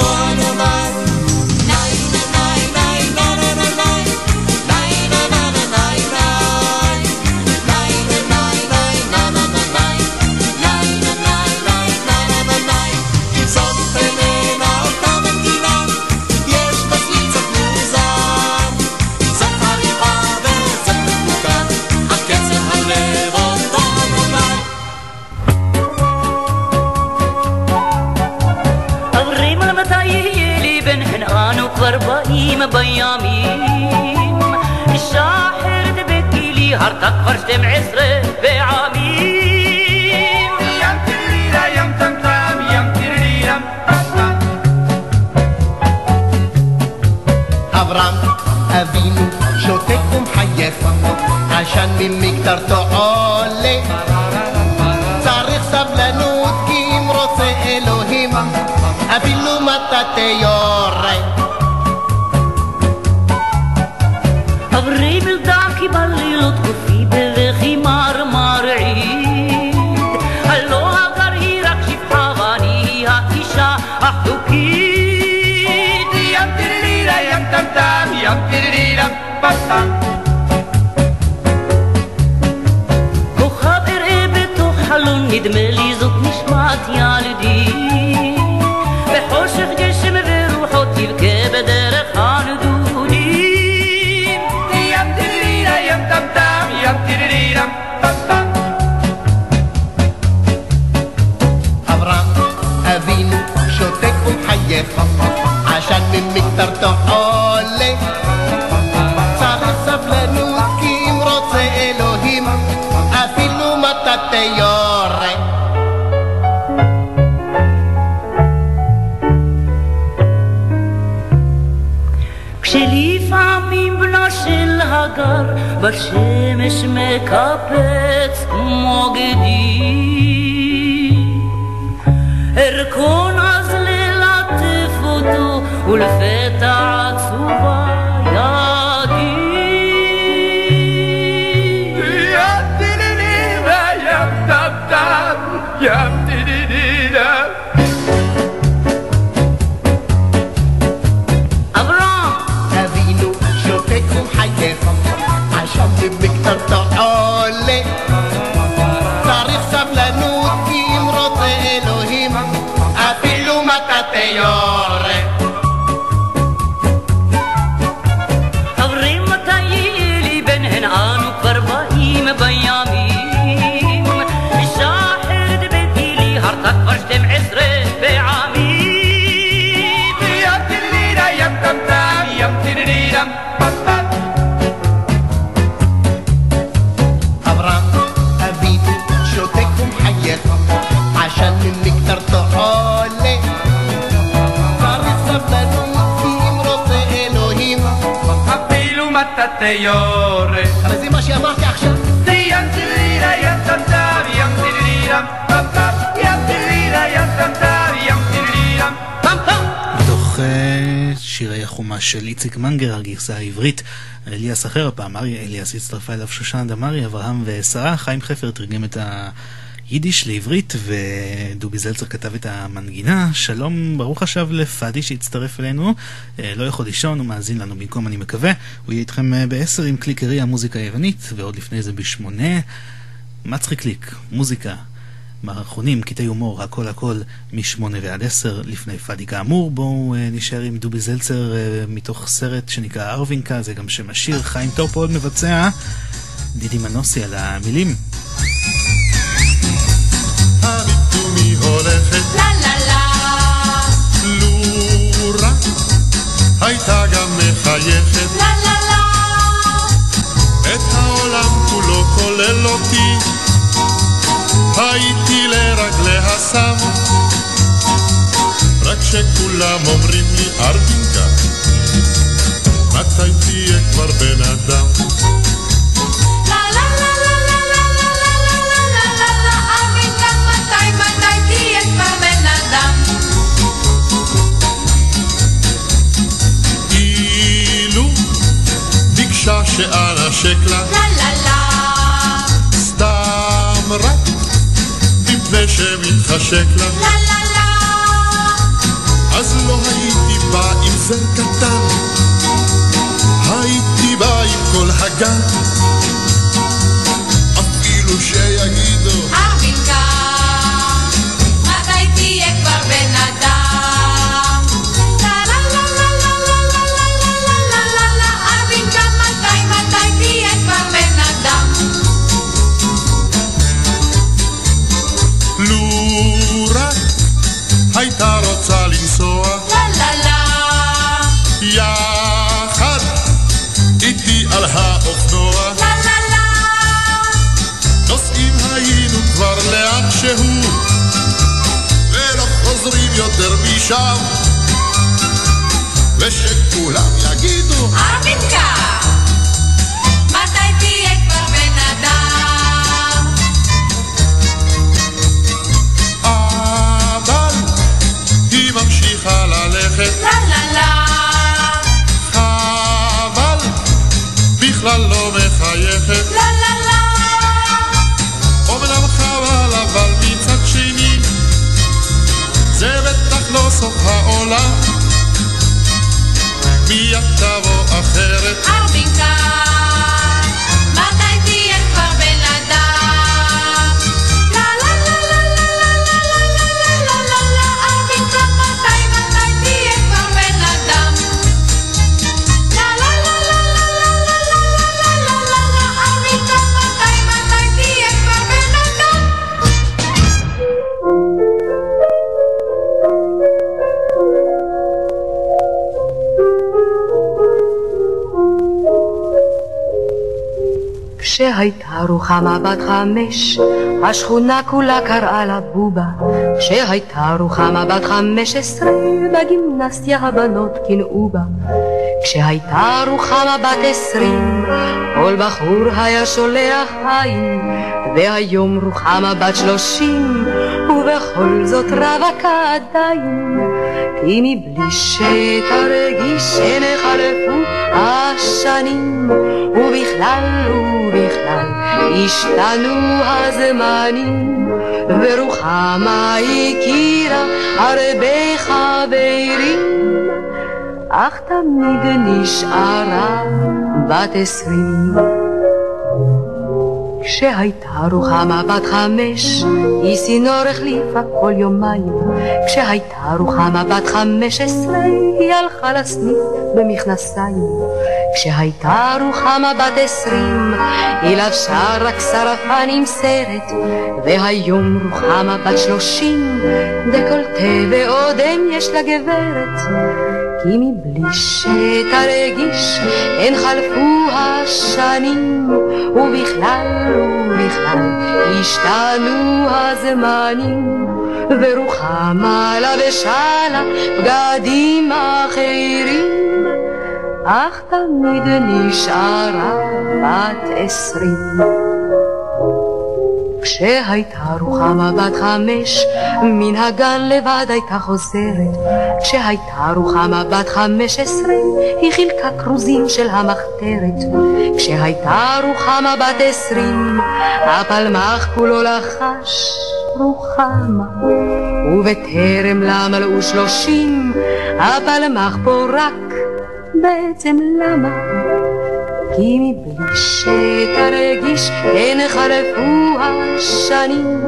מקפץ כמו גדי ארכון אז ללטף אותו ולפתע עצובה יורה אבל זה מה שאמרתי עכשיו ים טירירה ים טם טם ים טירירה פם פם ים טירירה ים טם טם ים טירירה פם פם מתוך אה, שירי החומש של איציק מנגר, הגרסה העברית. אליאס אחר הפעם, אריה אליאס, הצטרפה אליו שושנה דמארי, אברהם ושרה. חיים חפר תרגם את היידיש לעברית, ודובי זלצר כתב את המנגינה. שלום, ברוך השב לפאדי שהצטרף אלינו. אה, לא יכול לישון, הוא מאזין לנו במקום, אני מקווה. הוא יהיה איתכם אה, בעשר עם קליקריה מוזיקה היוונית, ועוד לפני זה בשמונה. מצחיק קליק, מוזיקה מערכונים, קטעי הומור, הכל הכל משמונה ועד עשר לפני פאדי כאמור. בואו אה, נשאר עם דובי זלצר מתוך סרט שנקרא ארווינקה, זה גם שם השיר, חיים טופול מבצע, דידי מנוסי על המילים. הריתומי הולכת? לה לה לה. לו רק הייתה גם מחייכת. לה לה לה. את העולם כולו כולל אותי. הייתי לרגליה שם רק שכולם אומרים לי ארבינקה מתי תהיה כבר בן אדם ביקשה שאנשק לה לה לה. סתם רק מפני שמתחשק לה. לה לה לה. אז לא הייתי בא עם זר קטן. הייתי בא עם כל הגן. אפילו שיגידו שם, ושכולם יגידו, ארמינקה! העולם. מיד תבוא אחרת? ארבינקה רוחמה בת חמש, השכונה כולה קראה לה בובה. כשהייתה רוחמה בת חמש עשרה, בגימנסיה הבנות קינאו בה. כשהייתה רוחמה בת עשרים, כל בחור היה שולח עין, והיום רוחמה בת שלושים, ובכל זאת רווקה עדיין. כי מבלי שתרגיש שנחלפו השנים, ובכלל ובכלל השתנו הזמנים, ורוחמה הכירה הרבה חברים, אך תמיד נשארה בת עשרים. כשהייתה רוחמה בת חמש, היא סינור החליפה כל יומיים. כשהייתה רוחמה בת חמש עשרה, היא הלכה לסניף במכנסיים. כשהייתה רוחמה בת עשרים, היא לבשה רק שרפן עם סרט. והיום רוחמה בת שלושים, דקולטה ואודם יש לה גברת. כי מבלי שתרגיש, הן חלפו השנים, ובכלל ובכלל השתנו הזמנים, ורוחמה לבשה לה בגדים אחרים, אך תמיד נשארה בת עשרים. כשהייתה רוחמה בת חמש, מן הגן לבד הייתה חוזרת. כשהייתה רוחמה בת חמש עשרה, היא חילקה כרוזים של המחתרת. כשהייתה רוחמה בת עשרים, הפלמ"ח כולו לחש רוחמה. ובטרם לה מלאו שלושים, הפלמ"ח פורק. בעצם למה? כי מבלי שתרגיש כן חלפו השנים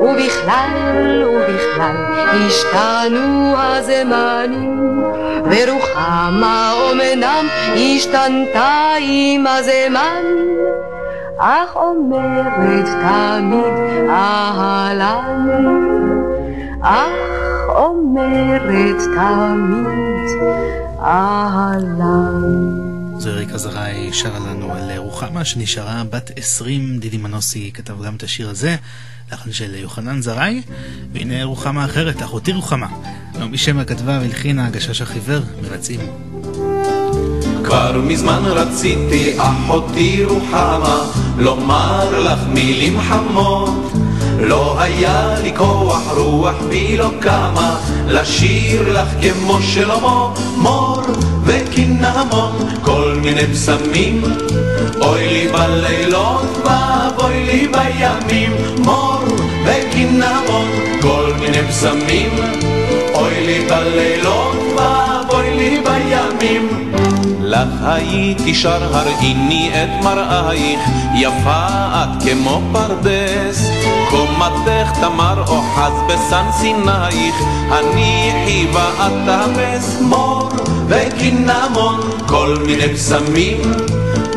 ובכלל ובכלל השתנו הזמנים ורוחמה אמנם השתנתה עם הזמן אך אומרת תמיד אהלן אך אומרת תמיד אהלן זו אריקה זרעי שרה לנו על רוחמה שנשארה בת 20, דידי מנוסי כתב גם את השיר הזה, לחן של יוחנן זרעי, והנה רוחמה אחרת, אחותי רוחמה. נעמי שמר כתבה והלחינה הגשש החיוור, מבצעים. כבר מזמן רציתי, אחותי רוחמה, לומר לך מילים חמות. לא היה לי כוח, רוח בי לא קמה, לשיר לך כמו שלמה, מור וקינמון, כל מיני פסמים. אוי לי בלילות, ואבוי לי בימים, מור וקינמון, כל מיני פסמים. אוי לי בלילות, ואבוי לי בימים. לך הייתי שר הראיני את מראייך, יפה את כמו פרדס. קומתך תמר אוחז בסן סינייך, הניחי ואת תאפס מור וקינמון, כל מיני פסמים.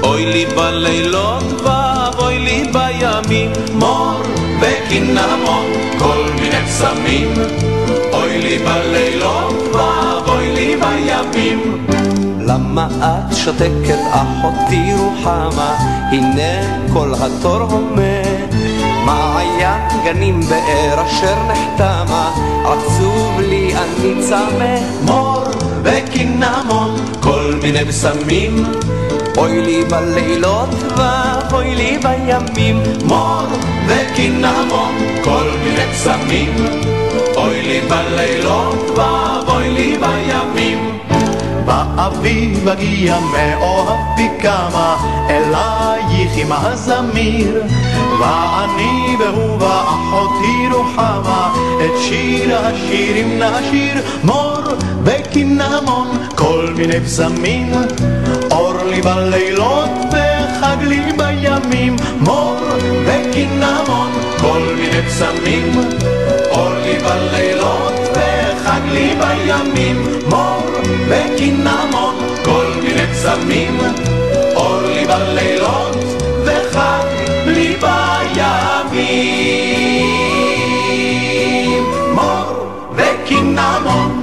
אוי לי בלילות ואבוי לי בימים, מור וקינמון, כל מיני פסמים. אוי לי בלילות ואבוי לי בימים. למה את שותקת אחותי רוחמה, הנה כל התור הומה. מעיין גנים באר אשר נחתמה, עצוב לי אני צמא. מור וקינמון, כל מיני בשמים. אוי לי בלילות ואוי לי בימים. מור וקינמון, כל מיני בשמים. אוי לי בלילות ואוי לי בימים. באביב אגיע מאוהבי כמה אלייך עם הזמיר. ואני והוא ואחותי רוחמה את שיר השירים נשיר מור וקינמון כל מיני פסמים אור לי בלילות וחג לי בימים מור וקינמון כל מיני פסמים אור לי בלילות לי בימים מור וקינמון, כל מיני פסמים, אור לי בלילות וחג לי בימים. מור וקינמון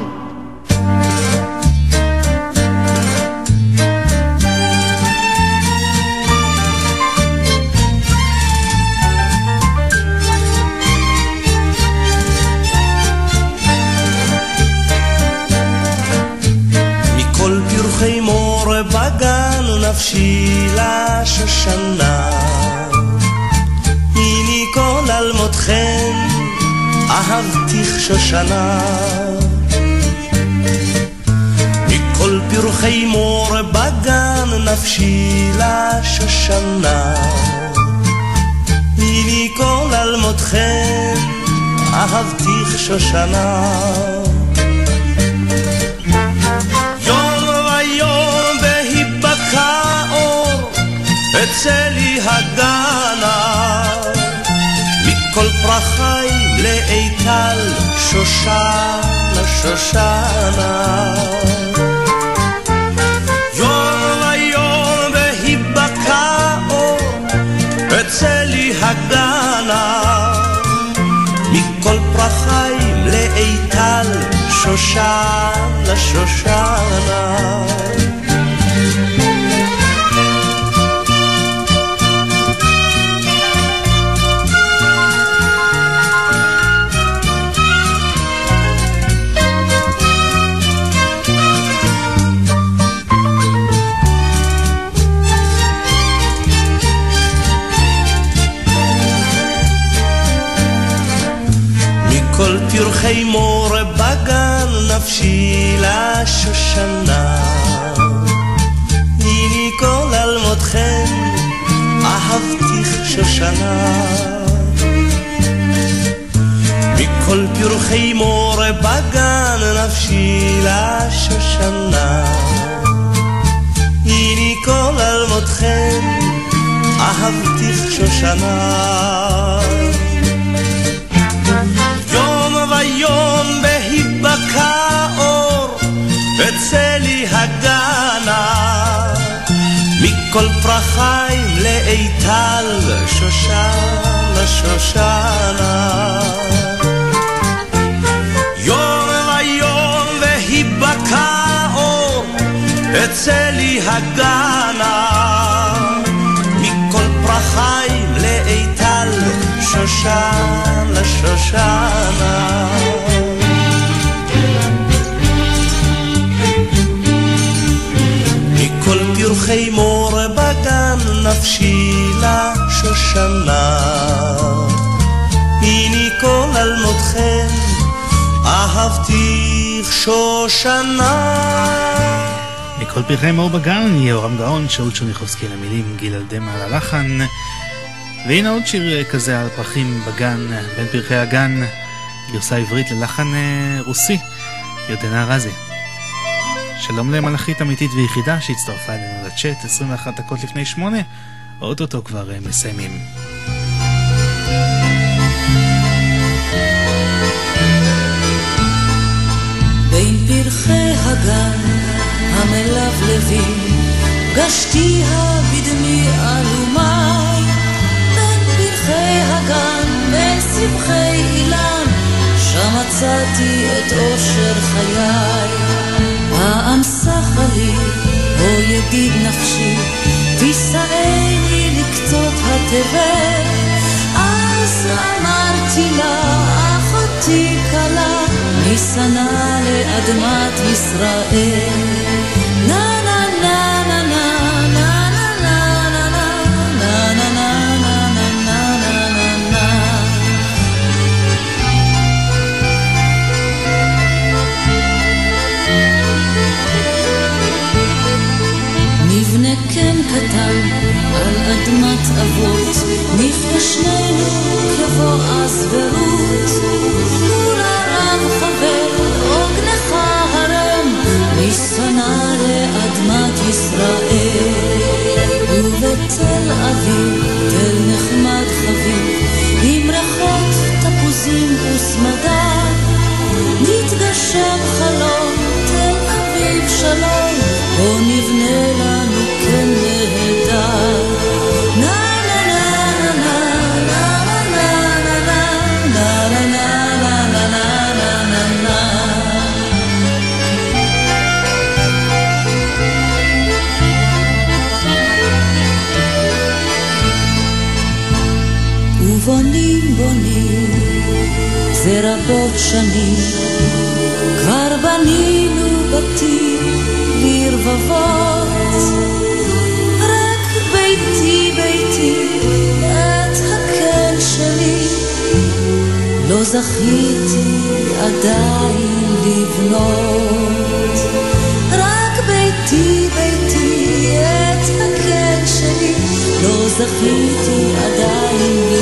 בגן נפשי לשושנה. הנה כל אלמותכם אהבתיך שושנה. מכל פרחי מור בגן נפשי לשושנה. הנה כל אלמותכם אהבתיך שושנה. אצלי הגנה מכל פרחי לאיטל שושנה שושנה. יום ויום בהיבקע אור אצלי הגנה מכל פרחי לאיטל שושנה שושנה מכל פרחי מור בגן נפשי לשושנה. הנה כל אלמותכם אהבתיך שושנה. מכל פרחי מור בגן נפשי לשושנה. הנה כל אלמותכם אהבתיך שושנה. בהיבקע אור, בצלי הגנה. מכל פרחיים לאיטל, שושנה, שושנה. יום ויום והיבקע אור, בצלי הגנה. מכל פרחיים לאיטל, שושנה, שושנה. מכל פרחי מור בגן נפשי לה שושנה. הנה כל אלמותכם אהבתיך שושנה. מכל פרחי מור בגן, יהורם גאון, שאול שוניחובסקי למילים, גיל אלדמה על הלחן. והנה עוד שיר כזה על פרחים בגן, בין פרחי הגן, גרסה עברית ללחן אה, רוסי, ירדנה ארזי. שלום למלאכית אמיתית ויחידה שהצטרפה אלינו לצ'אט, 21 דקות לפני שמונה, אוטוטו כבר אה, מסיימים. בין פרחי הגן המלבלבים, גשתיה בדמי אלומי. בין פרחי הגן, בין שמחי אילן, שם מצאתי את אושר חיי. פעם סחה לי, או ידיד נפשי, תישאני לקצות התבל. אז אמרתי לה, אחותי כלה, משנא לאדמת ישראל. קטן על אדמת אבות, שנינו כבועז ורות. מול הרב חבר, עוגנך הרם, משנא לאדמת ישראל. ובתל אביב, תל נחמד חביב, עם ריחות תפוזים וסמדה, נתגשם חלום, תל אביב שלום, בוא נבנה לנו זה רבות שנים כבר בנינו בתים לרבבות רק ביתי ביתי את הקן שלי. לא זכיתי עדיין לבנות. רק ביתי ביתי את הקן שלי. לא זכיתי עדיין לבנות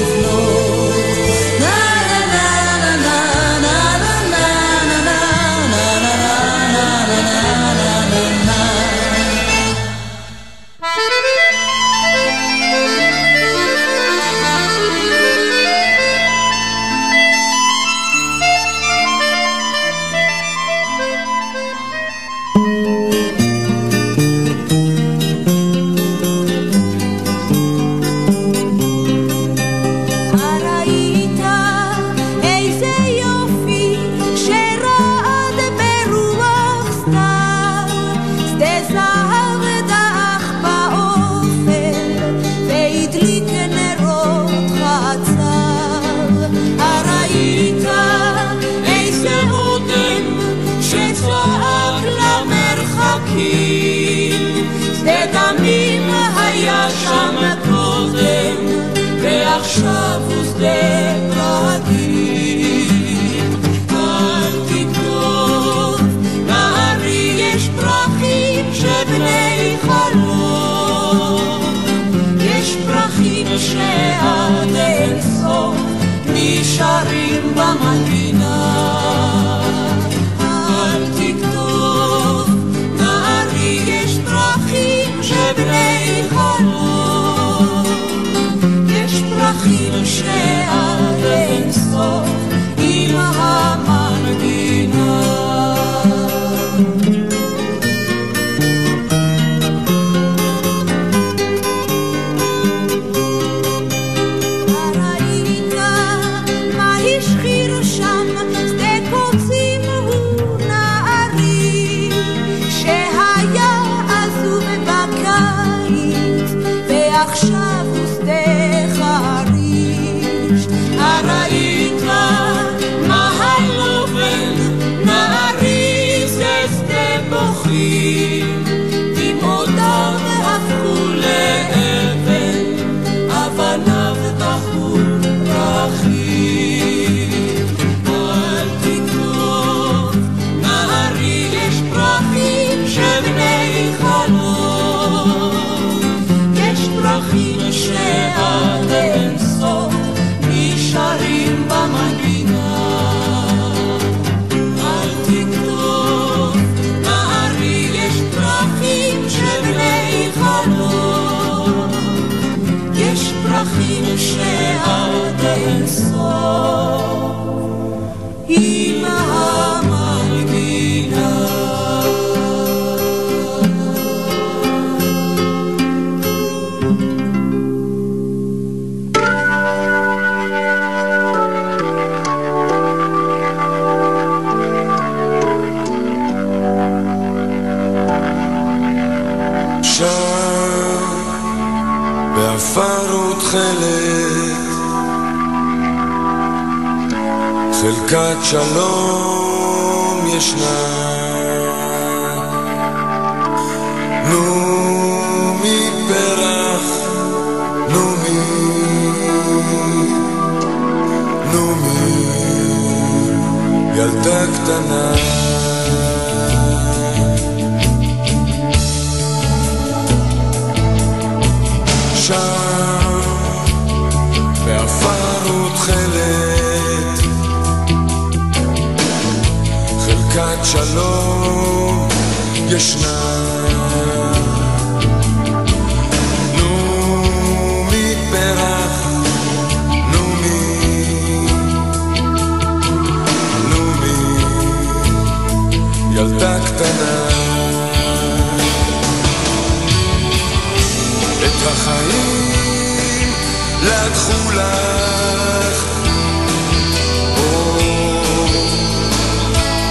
שני העמים. ברכת שלום ישנה. נו מפרח, נו מ... נו מ... ילדה קטנה. ישנה. ילדה קטנה. את החיים לקחו לך, או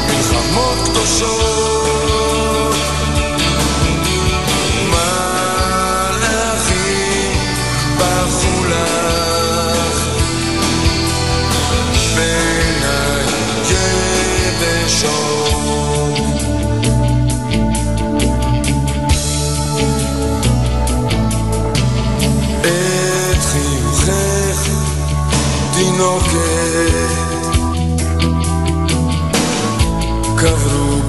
מלחמות קדושות. תינוקת קברו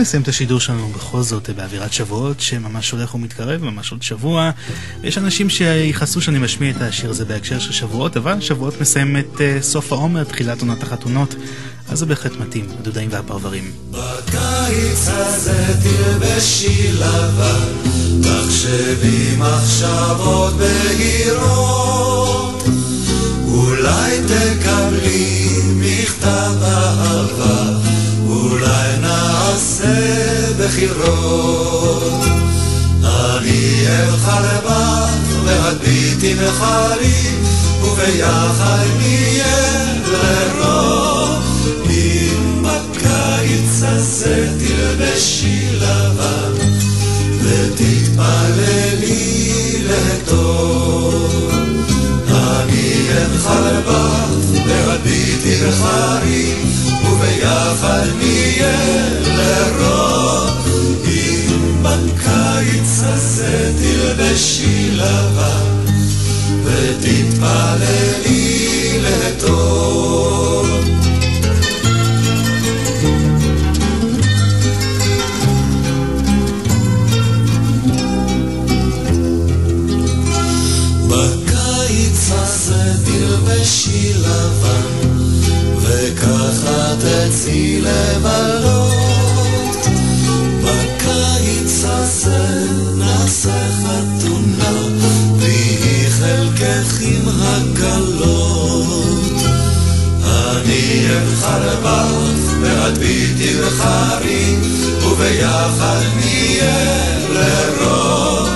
נסיים את השידור שלנו בכל זאת אה, באווירת שבועות שממש הולך ומתקרב, ממש עוד שבוע. יש אנשים שיכעסו שאני משמיע את השיר הזה בהקשר של שבועות, אבל שבועות מסיים את אה, סוף העומר, תחילת עונת החתונות, אז זה בהחלט מתאים, הדודאים והפרברים. בקיץ הזה תלבשי לבן, תחשבי מחשבות בהירות, אולי תקבלי מכתב אהבה, אולי נעשה בחירות. אני אלך לבד והביטי בחרי, וביחד נהיה לרוב. אם בקיץ הזה תלבשי לבן, ותתפללי לטוב. אני אלך לבד והביטי בחרי, וביחד נהיה לרוב. אם בקיץ הזה תלבשי לבן, ותתפללי לטוב. בקיץ הזה וככה תצאי לבלות. בקיץ הזה נעשה חתונה, ויהי חלקך עם הכלות. אני אלך לבד, ואת ביתי בחרי, וביחד נהיה לרוב.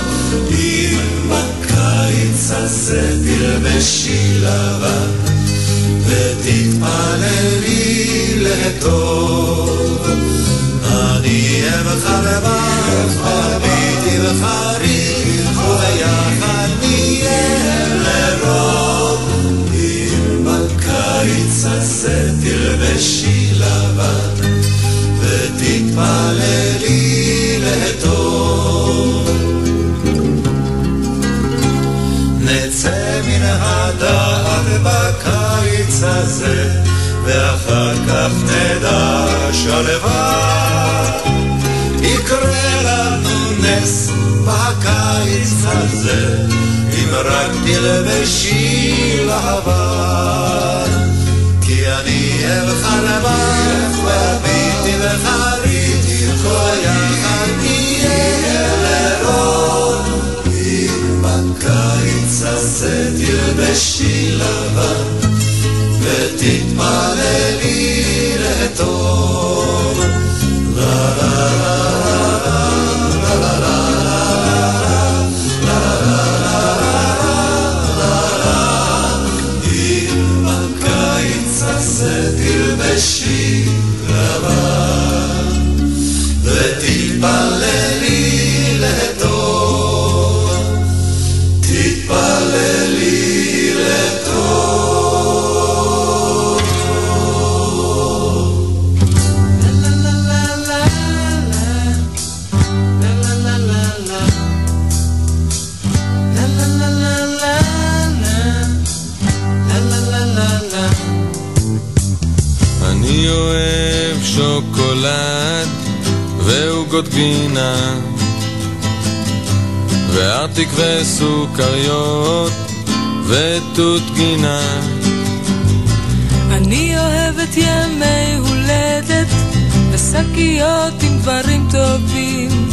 אם בקיץ הזה תלבשי לבן, ותתפללי לטוב. אני אלך לבד, וביתי בחרי, וביחד נהיה לרוב. אם בקיץ הזה תלבשי בקיץ הזה, ואחר כך נדע שלווה. יקרה לנו נס בקיץ הזה, אם רק תלבשי לבן. כי אני אלך לבד, והביטי וחריתי, כל יחד נהיה לרוב. אם בקיץ הזה תלבשי לבן, ותתפללי לטוב. לה לה לה גבינה וארטיק וסוכריות ותות גינה. אני אוהבת ימי הולדת ושקיות עם דברים טובים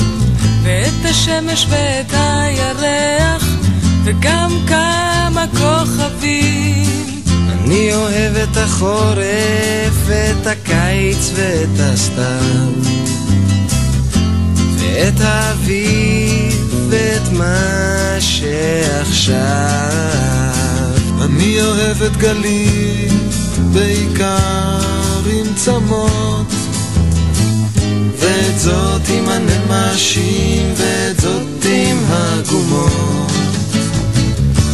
ואת השמש ואת הירח וגם כמה כוכבים. אני אוהב את החורף, ואת הקיץ ואת הסתיו, ואת האביב ואת מה שעכשיו. אני אוהב את גלים, בעיקר עם צמות ואת זאת עם הנמשים, ואת זאת עם הגומות.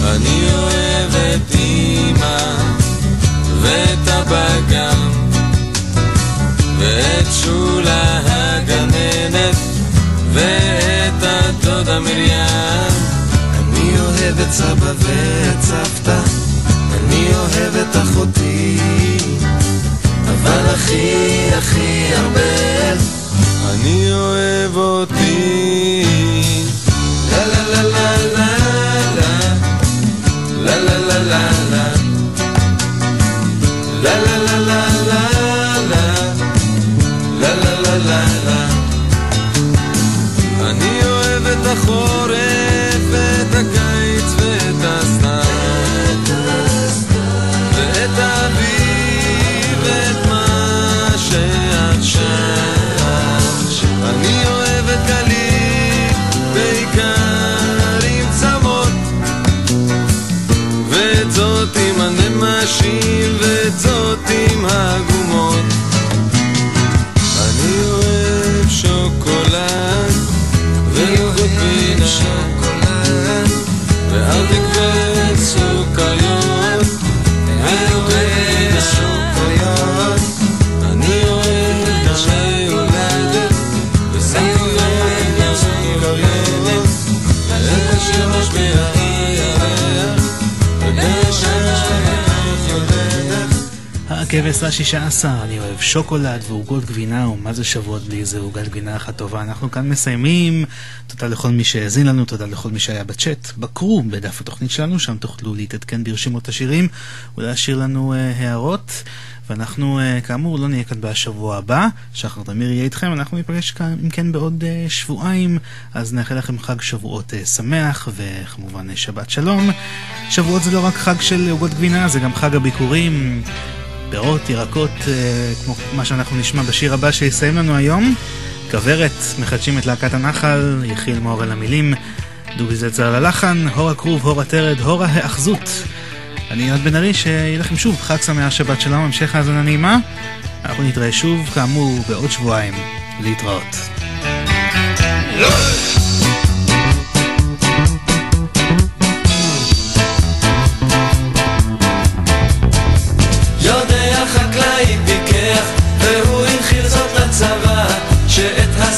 אני אוהב את אמא ואת הבגם ואת שולה ואת הדודה מרים. אני אוהב את סבא ואת סבתא, אני אוהב את אחותי, אבל הכי הכי הרבה. אני אוהב אותי. לה לה לה לה לה חשים וזאת עם הגוף הכבש השישה עשר, אני אוהב שוקולד ועוגות גבינה, ומה זה שבועות בלי איזה עוגת גבינה אחת טובה. אנחנו כאן מסיימים. תודה לכל מי שהאזין לנו, תודה לכל מי שהיה בצ'אט. בקרו בדף התוכנית שלנו, שם תוכלו להתעדכן ברשימות השירים ולהשאיר לנו uh, הערות. ואנחנו uh, כאמור לא נהיה כאן בשבוע הבא, שחר תמיר יהיה איתכם, אנחנו ניפגש כאן אם כן בעוד uh, שבועיים, אז נאחל לכם חג שבועות uh, שמח וכמובן שבת שלום. שבועות זה לא רק חג של עוגות גבינה, זה גם חג הביקורים. פירות, ירקות, אה, כמו מה שאנחנו נשמע בשיר הבא שיסיים לנו היום. כוורת, מחדשים את להקת הנחל, יחיל מאור על המילים, דובי זצר על הלחן, הור הכרוב, הור הטרד, הור ההאחזות. אני יונד בן ארי, שיהיה לכם שוב חג שמח שבת שלום, המשך האזנה נעימה. אנחנו נתראה שוב, כאמור, בעוד שבועיים. להתראות. יודע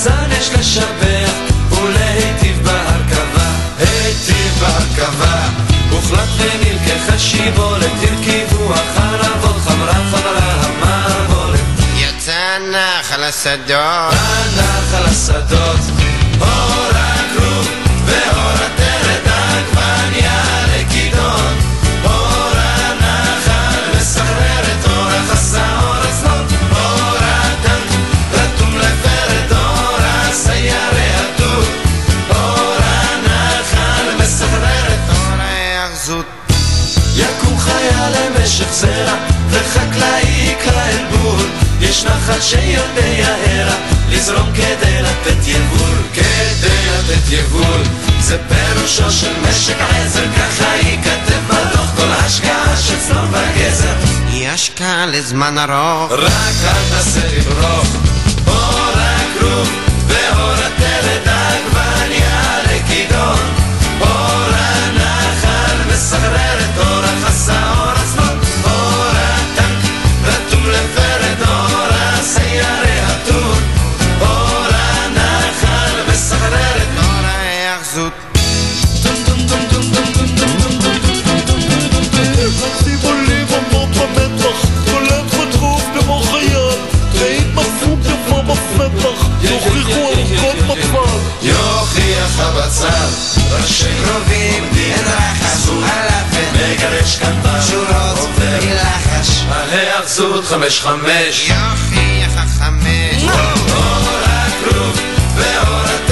הזן יש לשבח, ולהיטיב בהרכבה. היטיב בהרכבה, הוחלט ונלקחה שיבולת, הרכיבו החרבות, חמרה חמרה המערבולת. יצא נחל השדות. הנחל השדות, אור וחקלאי יקרא אל בור. יש נחל שיודע הרה, לזרום כדי לתת יבול, כדי לתת יבול. זה פירושו של משק עזר, ככה ייכתב בדוח כל השקעה של צנור וגזר. היא השקעה לזמן ארוך. רק אל תעשה לברוך, אור הכרוב ואור הטלת העגבניה לכידון. אור הנחל מסחרר אנשים קרובים, אין רחס, הלפת, מגרש קטן, שורות, מלחש, ההיאחזות חמש חמש. יופי, יחד חמש. אור הכרוב ואור הכרוב